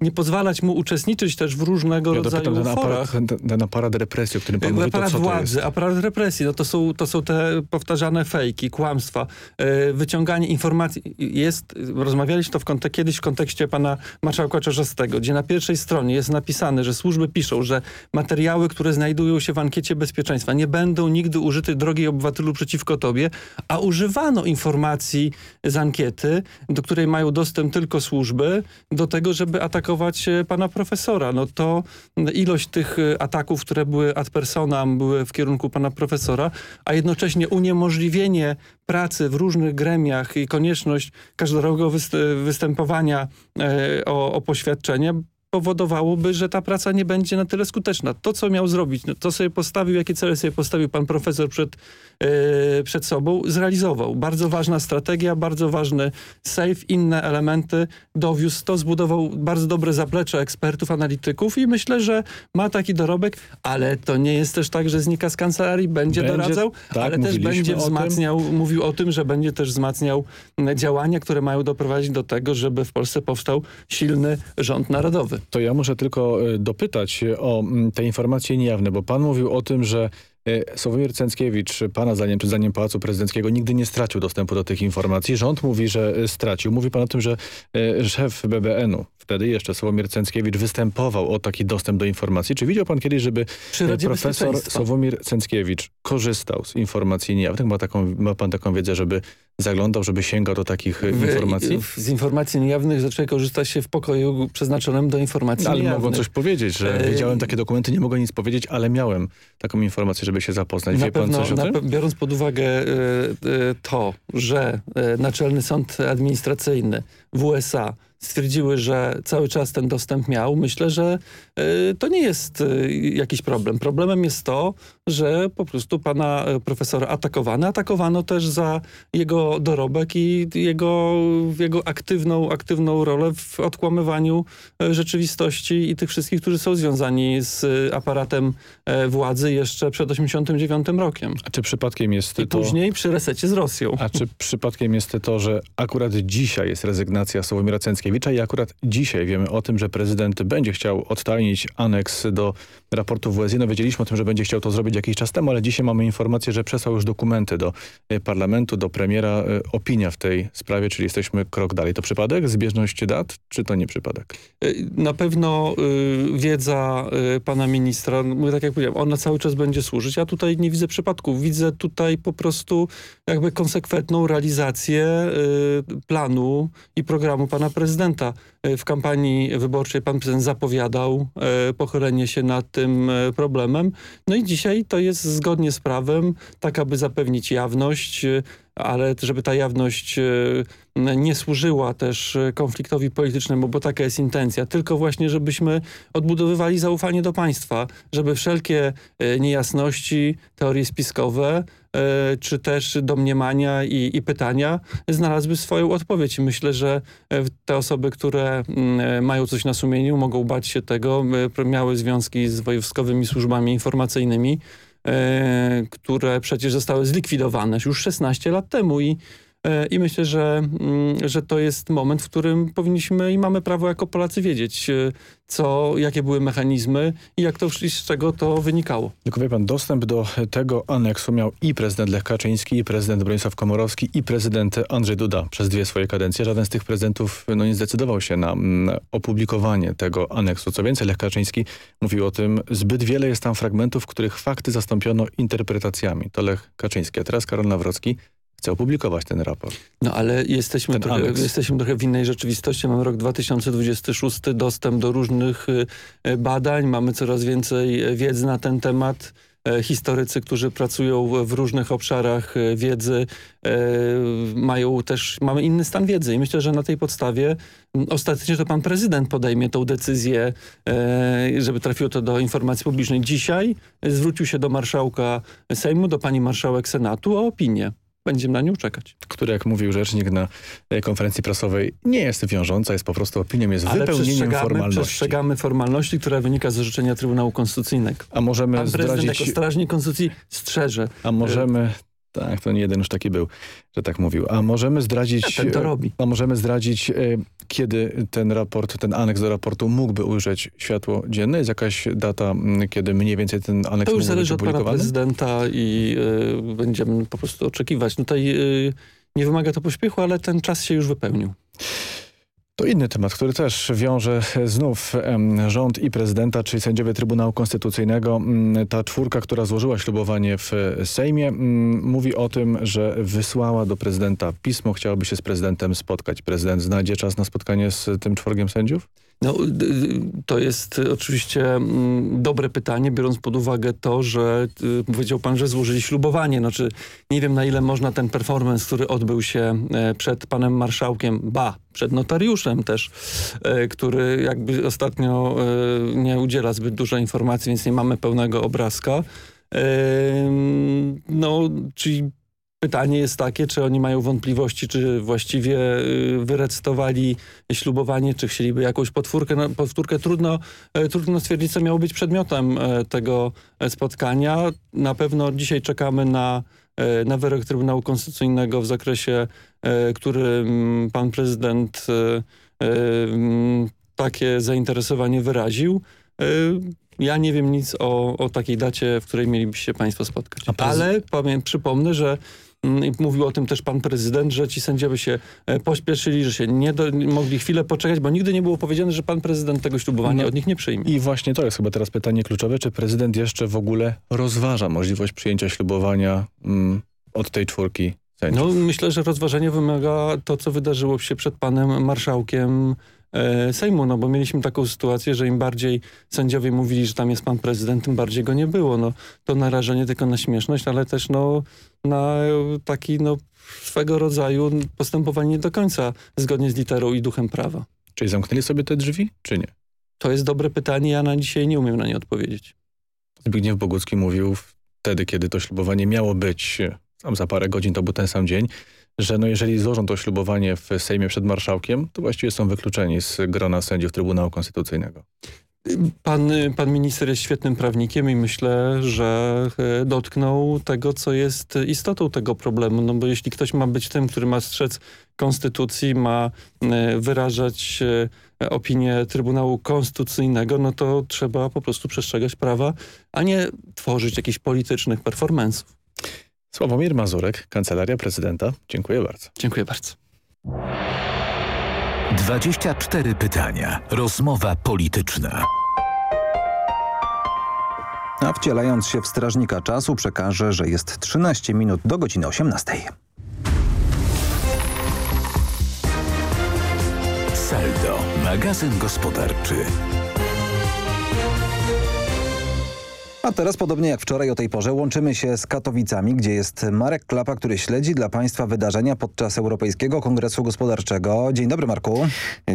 nie pozwalać mu uczestniczyć też w różnego ja rodzaju ten aparat, ten, ten, aparat represji, o którym pan mówi, aparat to co władzy, to jest? aparat represji, no to są, to są te powtarzane fejki, kłamstwa, e, wyciąganie informacji. Jest, rozmawialiśmy to w kiedyś w kontekście pana marszałka Czarzastego, gdzie na pierwszej stronie jest napisane, że służby piszą, że materiały, które znajdują się w ankiecie bezpieczeństwa nie będą nigdy użyte, drogi obywatelu, przeciwko tobie, a używa używano informacji z ankiety, do której mają dostęp tylko służby, do tego, żeby atakować e, pana profesora. No to ilość tych e, ataków, które były ad personam, były w kierunku pana profesora, a jednocześnie uniemożliwienie pracy w różnych gremiach i konieczność występowania e, o, o poświadczenie powodowałoby, że ta praca nie będzie na tyle skuteczna. To, co miał zrobić, no, to sobie postawił, jakie cele sobie postawił pan profesor przed, yy, przed sobą, zrealizował. Bardzo ważna strategia, bardzo ważny safe, inne elementy dowiózł to, zbudował bardzo dobre zaplecze ekspertów, analityków i myślę, że ma taki dorobek, ale to nie jest też tak, że znika z kancelarii, będzie, będzie doradzał, tak, ale też będzie wzmacniał, mówił o tym, że będzie też wzmacniał działania, które mają doprowadzić do tego, żeby w Polsce powstał silny rząd narodowy. To ja muszę tylko e, dopytać o te informacje niejawne, bo pan mówił o tym, że e, Sławomir Cęckiewicz, pana zdaniem, czy zdaniem Pałacu Prezydenckiego, nigdy nie stracił dostępu do tych informacji. Rząd mówi, że e, stracił. Mówi pan o tym, że szef BBN-u, wtedy jeszcze Sławomir Cęckiewicz, występował o taki dostęp do informacji. Czy widział pan kiedyś, żeby profesor Sławomir Cęckiewicz korzystał z informacji niejawnych? Ma, taką, ma pan taką wiedzę, żeby zaglądał, żeby sięgał do takich e, Wy, informacji? Z informacji niejawnych zaczęły korzystać się w pokoju przeznaczonym do informacji Ale niejawnych. mogą coś powiedzieć, że e... widziałem takie dokumenty, nie mogę nic powiedzieć, ale miałem taką informację, żeby się zapoznać. Na Wie pewno, pan coś o tym? Biorąc pod uwagę e, to, że Naczelny Sąd Administracyjny w USA stwierdziły, że cały czas ten dostęp miał, myślę, że y, to nie jest y, jakiś problem. Problemem jest to, że po prostu pana e, profesora atakowano. Atakowano też za jego dorobek i jego, jego aktywną, aktywną rolę w odkłamywaniu e, rzeczywistości i tych wszystkich, którzy są związani z aparatem władzy jeszcze przed 89 rokiem. A czy przypadkiem jest I to... później przy resecie z Rosją. A czy przypadkiem jest to, że akurat dzisiaj jest rezygnacja Sławomira Cęckiewicza i akurat dzisiaj wiemy o tym, że prezydent będzie chciał odtajnić aneks do raportu WSI. No wiedzieliśmy o tym, że będzie chciał to zrobić jakiś czas temu, ale dzisiaj mamy informację, że przesłał już dokumenty do e, parlamentu, do premiera. E, opinia w tej sprawie, czyli jesteśmy krok dalej. To przypadek? Zbieżność dat? Czy to nie przypadek? E, na pewno y, wiedza y, pana ministra, no, tak jak powiedziałem, ona cały czas będzie służyć. Ja tutaj nie widzę przypadków. Widzę tutaj po prostu jakby konsekwentną realizację y, planu i programu pana prezydenta prezydenta. E, w kampanii wyborczej pan prezydent zapowiadał e, pochylenie się nad tym e, problemem. No i dzisiaj to jest zgodnie z prawem, tak aby zapewnić jawność, ale żeby ta jawność nie służyła też konfliktowi politycznemu, bo taka jest intencja, tylko właśnie, żebyśmy odbudowywali zaufanie do państwa, żeby wszelkie niejasności, teorie spiskowe E, czy też domniemania i, i pytania znalazły swoją odpowiedź. myślę, że e, te osoby, które mm, e, mają coś na sumieniu, mogą bać się tego, miały związki z wojewódzkowymi służbami informacyjnymi, które przecież zostały zlikwidowane już 16 lat temu i e, i myślę, że, mm, że to jest moment, w którym powinniśmy i mamy prawo jako Polacy wiedzieć, e, co, jakie były mechanizmy i jak to z czego to wynikało. Tylko wie pan, dostęp do tego aneksu miał i prezydent Lech Kaczyński, i prezydent Bronisław Komorowski, i prezydent Andrzej Duda przez dwie swoje kadencje. Żaden z tych prezydentów no, nie zdecydował się na mm, opublikowanie tego aneksu. Co więcej, Lech Kaczyński mówił o tym, zbyt wiele jest tam fragmentów, których fakty zastąpiono interpretacjami. To Lech Kaczyński, a teraz Karol Nawrocki chce opublikować ten raport. No ale jesteśmy, trochę, jesteśmy trochę w innej rzeczywistości. Mamy rok 2026, dostęp do różnych y, badań, mamy coraz więcej wiedzy na ten temat. Historycy, którzy pracują w różnych obszarach wiedzy, mają też, mamy inny stan wiedzy i myślę, że na tej podstawie ostatecznie to pan prezydent podejmie tą decyzję, żeby trafiło to do informacji publicznej. Dzisiaj zwrócił się do marszałka Sejmu, do pani marszałek Senatu o opinię będziemy na nią czekać. Który, jak mówił rzecznik na konferencji prasowej, nie jest wiążąca, jest po prostu opinią, jest Ale wypełnieniem formalności. przestrzegamy formalności, która wynika z orzeczenia Trybunału Konstytucyjnego. A możemy Pan zdradzić... jako strażnik konstytucji strzeże. A możemy tak, to nie jeden już taki był, że tak mówił. A możemy zdradzić... Ja, ten to robi. A możemy zdradzić, e, kiedy ten raport, ten aneks do raportu mógłby ujrzeć światło dzienne? Jest jakaś data, kiedy mniej więcej ten aneks To już zależy od pana prezydenta i y, będziemy po prostu oczekiwać. Tutaj y, nie wymaga to pośpiechu, ale ten czas się już wypełnił. To inny temat, który też wiąże znów rząd i prezydenta, czyli sędziowie Trybunału Konstytucyjnego. Mm, ta czwórka, która złożyła ślubowanie w Sejmie, mm, mówi o tym, że wysłała do prezydenta pismo, chciałaby się z prezydentem spotkać. Prezydent znajdzie czas na spotkanie z tym czworgiem sędziów? No, to jest oczywiście mm, dobre pytanie, biorąc pod uwagę to, że y, powiedział pan, że złożyli ślubowanie. Znaczy, nie wiem na ile można ten performance, który odbył się e, przed panem marszałkiem, ba, przed notariuszem też, e, który jakby ostatnio e, nie udziela zbyt dużo informacji, więc nie mamy pełnego obrazka. No, czyli Pytanie jest takie, czy oni mają wątpliwości, czy właściwie y, wyrecytowali ślubowanie, czy chcieliby jakąś potwórkę. No, powtórkę trudno, e, trudno stwierdzić, co miało być przedmiotem e, tego e, spotkania. Na pewno dzisiaj czekamy na, na wyrok Trybunału Konstytucyjnego w zakresie, który pan prezydent takie zainteresowanie wyraził. Ja nie wiem nic o, o takiej dacie, w której mielibyście się państwo spotkać. Ale powiem, przypomnę, że Mm, mówił o tym też pan prezydent, że ci sędziowie się e, pośpieszyli, że się nie do, mogli chwilę poczekać, bo nigdy nie było powiedziane, że pan prezydent tego ślubowania no, od nich nie przyjmie. I właśnie to jest chyba teraz pytanie kluczowe, czy prezydent jeszcze w ogóle rozważa możliwość przyjęcia ślubowania mm, od tej czwórki sędziów? No myślę, że rozważenie wymaga to, co wydarzyło się przed panem marszałkiem E, Sejmu, no bo mieliśmy taką sytuację, że im bardziej sędziowie mówili, że tam jest pan prezydent, tym bardziej go nie było. No, to narażenie tylko na śmieszność, ale też no, na taki no, swego rodzaju postępowanie nie do końca zgodnie z literą i duchem prawa. Czyli zamknęli sobie te drzwi, czy nie? To jest dobre pytanie, ja na dzisiaj nie umiem na nie odpowiedzieć. Zbigniew Bogucki mówił wtedy, kiedy to ślubowanie miało być, tam za parę godzin to był ten sam dzień, że no jeżeli złożą to ślubowanie w Sejmie przed marszałkiem, to właściwie są wykluczeni z grona sędziów Trybunału Konstytucyjnego. Pan, pan minister jest świetnym prawnikiem i myślę, że e, dotknął tego, co jest istotą tego problemu. No bo jeśli ktoś ma być tym, który ma strzec konstytucji, ma e, wyrażać e, opinię Trybunału Konstytucyjnego, no to trzeba po prostu przestrzegać prawa, a nie tworzyć jakichś politycznych performanceów. Sławomir Mazurek, Kancelaria Prezydenta. Dziękuję bardzo. Dziękuję bardzo. 24 pytania. Rozmowa polityczna. A wcielając się w strażnika czasu przekażę, że jest 13 minut do godziny 18. Saldo, magazyn gospodarczy. A teraz, podobnie jak wczoraj o tej porze, łączymy się z Katowicami, gdzie jest Marek Klapa, który śledzi dla Państwa wydarzenia podczas Europejskiego Kongresu Gospodarczego. Dzień dobry, Marku.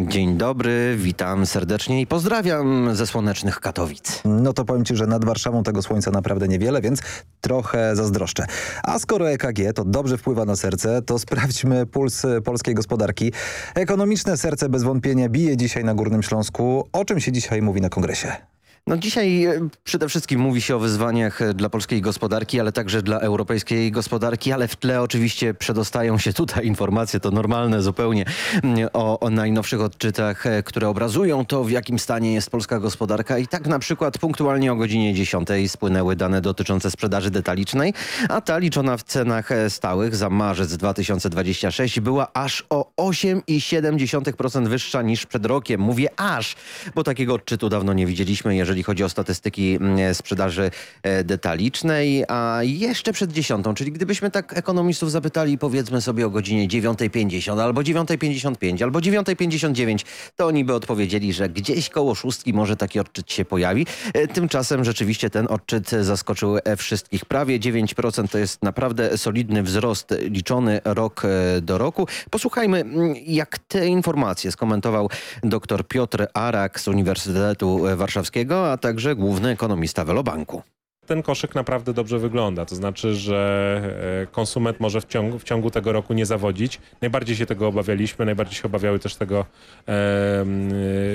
Dzień dobry, witam serdecznie i pozdrawiam ze słonecznych Katowic. No to powiem Ci, że nad Warszawą tego słońca naprawdę niewiele, więc trochę zazdroszczę. A skoro EKG to dobrze wpływa na serce, to sprawdźmy puls polskiej gospodarki. Ekonomiczne serce bez wątpienia bije dzisiaj na Górnym Śląsku. O czym się dzisiaj mówi na kongresie? No dzisiaj e, przede wszystkim mówi się o wyzwaniach e, dla polskiej gospodarki, ale także dla europejskiej gospodarki, ale w tle oczywiście przedostają się tutaj informacje, to normalne zupełnie, mm, o, o najnowszych odczytach, e, które obrazują to, w jakim stanie jest polska gospodarka. I tak na przykład punktualnie o godzinie 10 spłynęły dane dotyczące sprzedaży detalicznej, a ta liczona w cenach stałych za marzec 2026 była aż o 8,7% wyższa niż przed rokiem. Mówię aż, bo takiego odczytu dawno nie widzieliśmy, jeżeli jeżeli chodzi o statystyki mm, sprzedaży e, detalicznej, a jeszcze przed dziesiątą, czyli gdybyśmy tak ekonomistów zapytali powiedzmy sobie o godzinie 9.50 albo 9.55 albo 9.59, to oni by odpowiedzieli, że gdzieś koło szóstki może taki odczyt się pojawi. E, tymczasem rzeczywiście ten odczyt zaskoczył e, wszystkich. Prawie 9% to jest naprawdę solidny wzrost liczony rok do roku. Posłuchajmy, mm, jak te informacje skomentował dr Piotr Arak z Uniwersytetu Warszawskiego, a także główny ekonomista Velobanku ten koszyk naprawdę dobrze wygląda. To znaczy, że e, konsument może w ciągu, w ciągu tego roku nie zawodzić. Najbardziej się tego obawialiśmy, najbardziej się obawiały też tego e,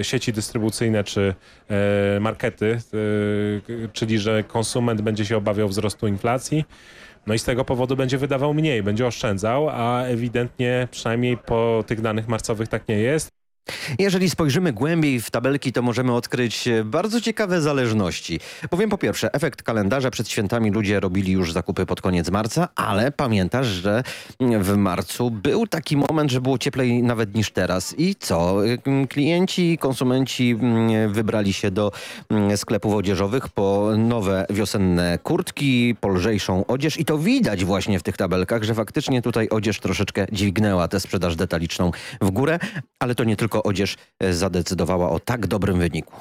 sieci dystrybucyjne czy e, markety, e, czyli że konsument będzie się obawiał wzrostu inflacji. No i z tego powodu będzie wydawał mniej, będzie oszczędzał, a ewidentnie przynajmniej po tych danych marcowych tak nie jest. Jeżeli spojrzymy głębiej w tabelki, to możemy odkryć e, bardzo ciekawe zależności. Powiem po pierwsze, efekt kalendarza przed świętami ludzie robili już zakupy pod koniec marca, ale pamiętasz, że w marcu był taki moment, że było cieplej nawet niż teraz. I co? Klienci, konsumenci wybrali się do sklepów odzieżowych po nowe wiosenne kurtki, po lżejszą odzież i to widać właśnie w tych tabelkach, że faktycznie tutaj odzież troszeczkę dźwignęła tę sprzedaż detaliczną w górę, ale to nie tylko tylko odzież e, zadecydowała o tak dobrym wyniku.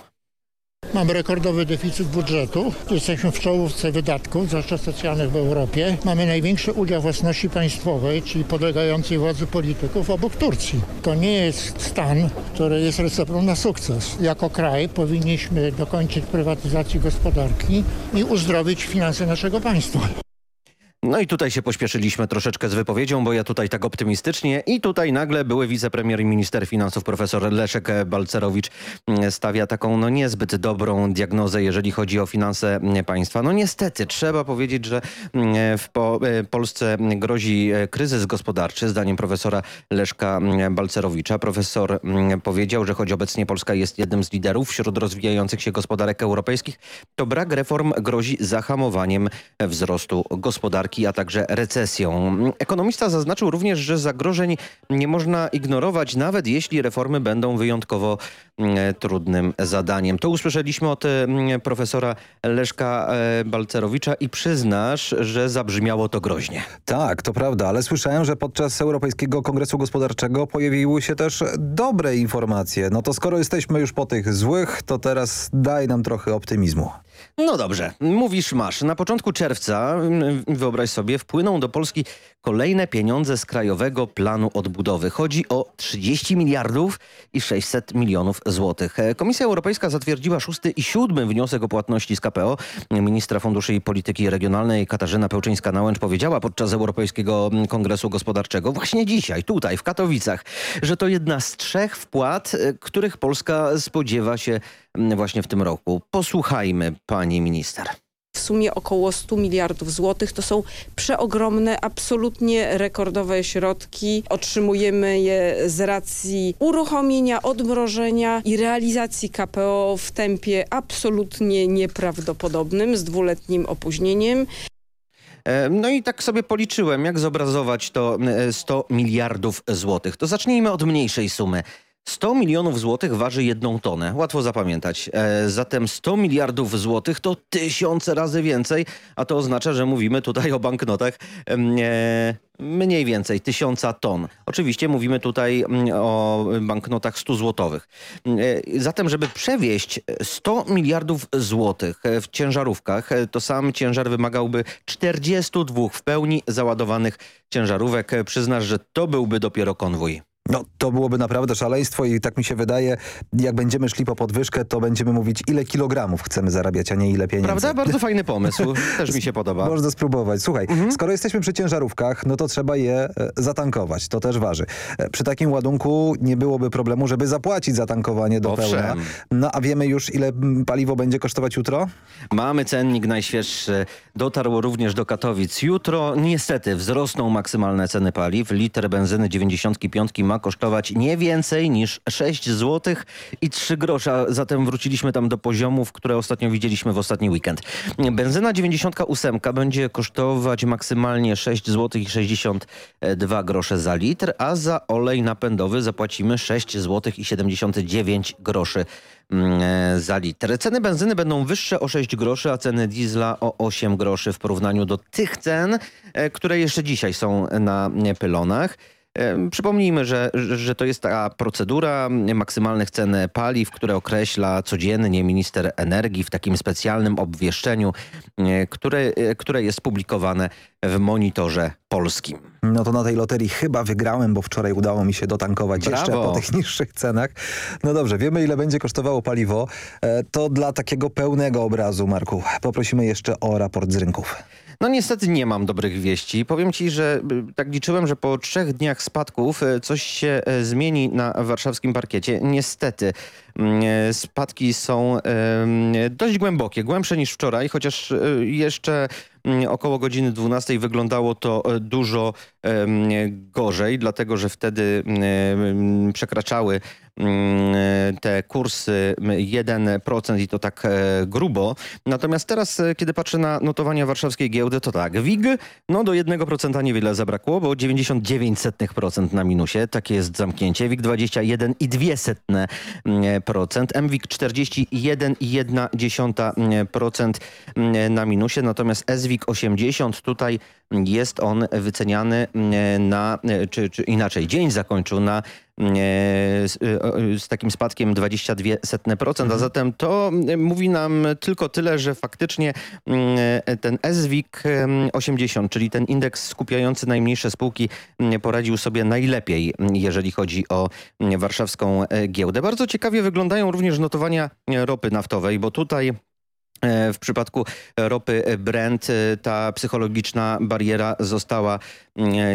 Mamy rekordowy deficyt budżetu. Jesteśmy w czołówce wydatków, zwłaszcza socjalnych w Europie. Mamy największy udział własności państwowej, czyli podlegającej władzy polityków obok Turcji. To nie jest stan, który jest receptą na sukces. Jako kraj powinniśmy dokończyć prywatyzację gospodarki i uzdrowić finanse naszego państwa. No i tutaj się pośpieszyliśmy troszeczkę z wypowiedzią, bo ja tutaj tak optymistycznie i tutaj nagle były wicepremier i minister finansów profesor Leszek Balcerowicz mm, stawia taką no niezbyt dobrą diagnozę, jeżeli chodzi o finanse mm, państwa. No niestety trzeba powiedzieć, że mm, w e, Polsce grozi e, kryzys gospodarczy zdaniem profesora Leszka Balcerowicza. Profesor powiedział, że choć obecnie Polska jest jednym z liderów wśród rozwijających się gospodarek europejskich, to brak reform grozi zahamowaniem wzrostu gospodarki a także recesją. Ekonomista zaznaczył również, że zagrożeń nie można ignorować, nawet jeśli reformy będą wyjątkowo mm, trudnym zadaniem. To usłyszeliśmy od mm, profesora Leszka e, Balcerowicza i przyznasz, że zabrzmiało to groźnie. Tak, to prawda, ale słyszałem, że podczas Europejskiego Kongresu Gospodarczego pojawiły się też dobre informacje. No to skoro jesteśmy już po tych złych, to teraz daj nam trochę optymizmu. No dobrze, mówisz masz. Na początku czerwca, wyobraź sobie, wpłyną do Polski kolejne pieniądze z Krajowego Planu Odbudowy. Chodzi o 30 miliardów i 600 milionów złotych. Komisja Europejska zatwierdziła szósty i siódmy wniosek o płatności z KPO. Ministra Funduszy i Polityki Regionalnej Katarzyna Pełczyńska-Nałęcz powiedziała podczas Europejskiego Kongresu Gospodarczego właśnie dzisiaj, tutaj w Katowicach, że to jedna z trzech wpłat, których Polska spodziewa się właśnie w tym roku. Posłuchajmy pani minister w sumie około 100 miliardów złotych. To są przeogromne, absolutnie rekordowe środki. Otrzymujemy je z racji uruchomienia, odmrożenia i realizacji KPO w tempie absolutnie nieprawdopodobnym, z dwuletnim opóźnieniem. E, no i tak sobie policzyłem, jak zobrazować to 100 e, miliardów złotych. To zacznijmy od mniejszej sumy. 100 milionów złotych waży jedną tonę. Łatwo zapamiętać. E, zatem 100 miliardów złotych to tysiące razy więcej, a to oznacza, że mówimy tutaj o banknotach e, mniej więcej tysiąca ton. Oczywiście mówimy tutaj mm, o banknotach 100 złotowych. E, zatem, żeby przewieźć 100 miliardów złotych w ciężarówkach, e, to sam ciężar wymagałby 42 w pełni załadowanych ciężarówek. Przyznasz, że to byłby dopiero konwój. No to byłoby naprawdę szaleństwo i tak mi się wydaje, jak będziemy szli po podwyżkę, to będziemy mówić ile kilogramów chcemy zarabiać, a nie ile pieniędzy. Prawda? Bardzo [LAUGHS] fajny pomysł. Też mi się podoba. Można spróbować. Słuchaj, Mhm. skoro jesteśmy przy ciężarówkach, no to trzeba je e, zatankować. To też waży. E, Przy takim ładunku nie byłoby problemu, żeby zapłacić za tankowanie do Owszem. pełna. No a wiemy już, ile paliwo będzie kosztować jutro? Mamy cennik najświeższy. Dotarł również do Katowic. Jutro niestety wzrosną maksymalne ceny paliw. Liter benzyny 95 ma kosztować nie więcej niż 6 zł i 3 grosze. a Zatem wróciliśmy tam do poziomów, które ostatnio widzieliśmy w ostatni weekend. Benzyna 98 będzie kosztować maksymalnie 6 zł i 62 grosze za litr, a za olej napędowy zapłacimy 6 zł i 79 groszy mm, za litr. Ceny benzyny będą wyższe o 6 groszy, a ceny diesla o 8 groszy w porównaniu do tych cen, e, które jeszcze dzisiaj są na pylonach. Przypomnijmy, że, że to jest ta procedura maksymalnych cen paliw, które określa codziennie minister energii w takim specjalnym obwieszczeniu, e, które, e, które jest publikowane w monitorze polskim. No to na tej loterii chyba wygrałem, bo wczoraj udało mi się dotankować jeszcze Brawo. po tych [LAUGHS] niższych cenach. No dobrze, wiemy ile będzie kosztowało paliwo. E, To dla takiego pełnego obrazu, Marku, poprosimy jeszcze o raport z rynków. No niestety nie mam dobrych wieści. Powiem ci, że y, tak liczyłem, że po trzech dniach spadków y, coś się y, zmieni na warszawskim parkiecie. Niestety spadki są dość głębokie, głębsze niż wczoraj, chociaż y, jeszcze mm, około godziny 12 wyglądało to y, dużo gorzej, dlatego że wtedy y, przekraczały mm, te kursy 1% i to tak e, grubo. Natomiast teraz, e, kiedy patrzę na notowania warszawskiej giełdy, to tak, WIG, no do 1% niewiele zabrakło, bo 99% na minusie, takie jest zamknięcie. WIG 21,2%, MWIG 41,1% na minusie, natomiast SWIG 80, tutaj jest on wyceniany na, czy, czy inaczej, dzień zakończył na z, e, z takim spadkiem 22%, a zatem to e, mówi nam tylko tyle, że faktycznie mm, e, ten SWIG em, 80, czyli ten indeks skupiający najmniejsze spółki poradził sobie najlepiej, jeżeli chodzi o warszawską e, giełdę. Bardzo ciekawie wyglądają również notowania e, ropy naftowej, bo tutaj E, W przypadku ropy Brent e, ta psychologiczna bariera została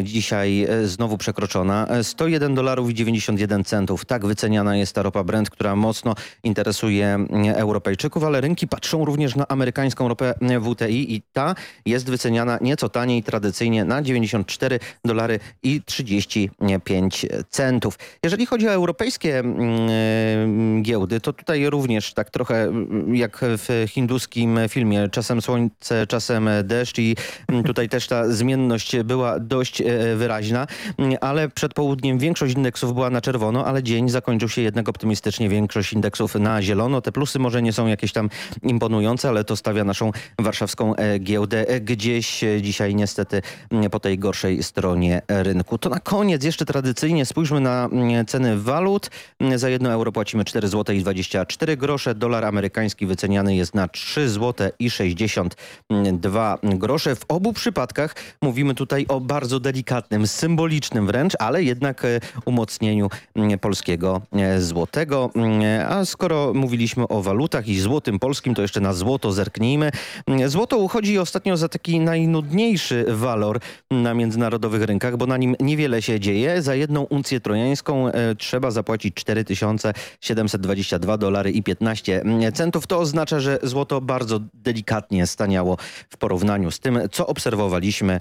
dzisiaj e, znowu przekroczona. E, 101 dolarów i 91 centów. Tak wyceniana jest ta ropa Brent, która mocno interesuje Europejczyków, ale rynki patrzą również na amerykańską ropę WTI i ta jest wyceniana nieco taniej tradycyjnie na 94 dolary i 35 centów. Jeżeli chodzi o europejskie mm, giełdy, to tutaj również tak trochę mm, jak w hinduskim filmie, czasem słońce, czasem deszcz i mm, tutaj też ta zmienność była dość e, wyraźna, Mm, ale przed południem większość indeksów była na czerwono, ale dzień zakończył się jednak optymistycznie, większość indeksów na zielono. Te plusy może nie są jakieś tam imponujące, ale to stawia naszą warszawską e, giełdę e, gdzieś dzisiaj niestety mm, po tej gorszej stronie rynku. To na koniec jeszcze tradycyjnie spójrzmy na mm, ceny walut. Za 1 euro płacimy 4 zł i 24 grosze. Dolar amerykański wyceniany jest na 3 zł i 62 grosze. W obu przypadkach mówimy tutaj o bardzo delikatnym, symbolicznym wręcz, ale jednak e, umocnieniu mm, polskiego e, złotego. Mm, A skoro mówiliśmy o walutach i złotym polskim, to jeszcze na złoto zerknijmy. Mm, Złoto uchodzi ostatnio za taki najnudniejszy walor na międzynarodowych rynkach, bo na nim niewiele się dzieje. Za jedną uncję trojańską e, trzeba zapłacić 4722 dolary i 15 centów. To oznacza, że złoto bardzo delikatnie staniało w porównaniu z tym, co obserwowaliśmy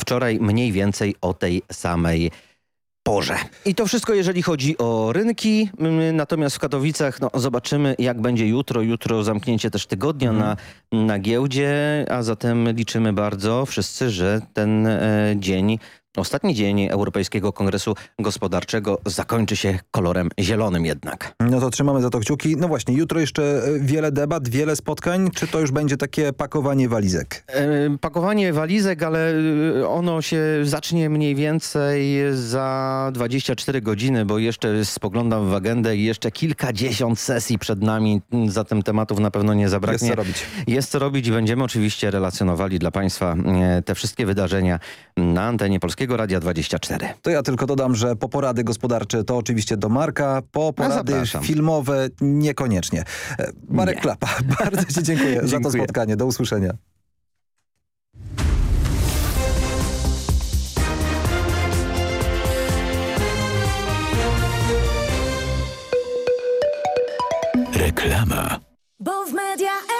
wczoraj mniej więcej o tej samej porze. I to wszystko, jeżeli chodzi o rynki. Natomiast w Katowicach no, zobaczymy, jak będzie jutro. Jutro zamknięcie też tygodnia na, na giełdzie, a zatem liczymy bardzo wszyscy, że ten e, dzień Ostatni dzień Europejskiego Kongresu Gospodarczego zakończy się kolorem zielonym jednak. No to trzymamy za to kciuki. No właśnie, jutro jeszcze e, wiele debat, wiele spotkań. Czy to już będzie takie pakowanie walizek? E, Pakowanie walizek, ale e, ono się zacznie mniej więcej za 24 godziny, bo jeszcze spoglądam w agendę i jeszcze kilkadziesiąt sesji przed nami, zatem tematów na pewno nie zabraknie. Jest co robić. Jest co robić i będziemy oczywiście relacjonowali dla Państwa e, te wszystkie wydarzenia na antenie Polskiego Polskiego Radia 24. To ja tylko dodam, że po porady gospodarcze to oczywiście do Marka, po porady zapraszam. filmowe niekoniecznie. E, Marek Nie. Klapa, [LAUGHS] bardzo Ci dziękuję, za to spotkanie. Do usłyszenia. Reklama. Bo w media.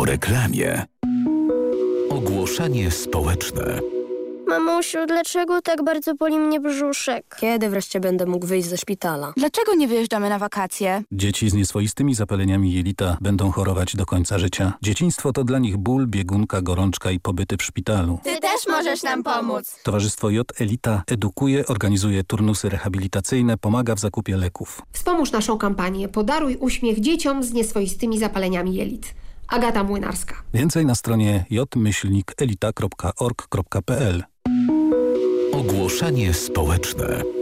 Po reklamie. Ogłoszenie społeczne. Mamusiu, dlaczego tak bardzo boli mnie brzuszek? Kiedy wreszcie będę mógł wyjść ze szpitala? Dlaczego nie wyjeżdżamy na wakacje? Dzieci z nieswoistymi zapaleniami jelita będą chorować do końca życia. Dzieciństwo to dla nich ból, biegunka, gorączka i pobyty w szpitalu. Ty też możesz nam pomóc. Towarzystwo J Elita edukuje, organizuje turnusy rehabilitacyjne, pomaga w zakupie leków. Wspomóż naszą kampanię Podaruj uśmiech dzieciom z nieswoistymi zapaleniami jelit. Agata Młynarska. Więcej na stronie jmyślnikelita.org.pl Ogłoszenie społeczne.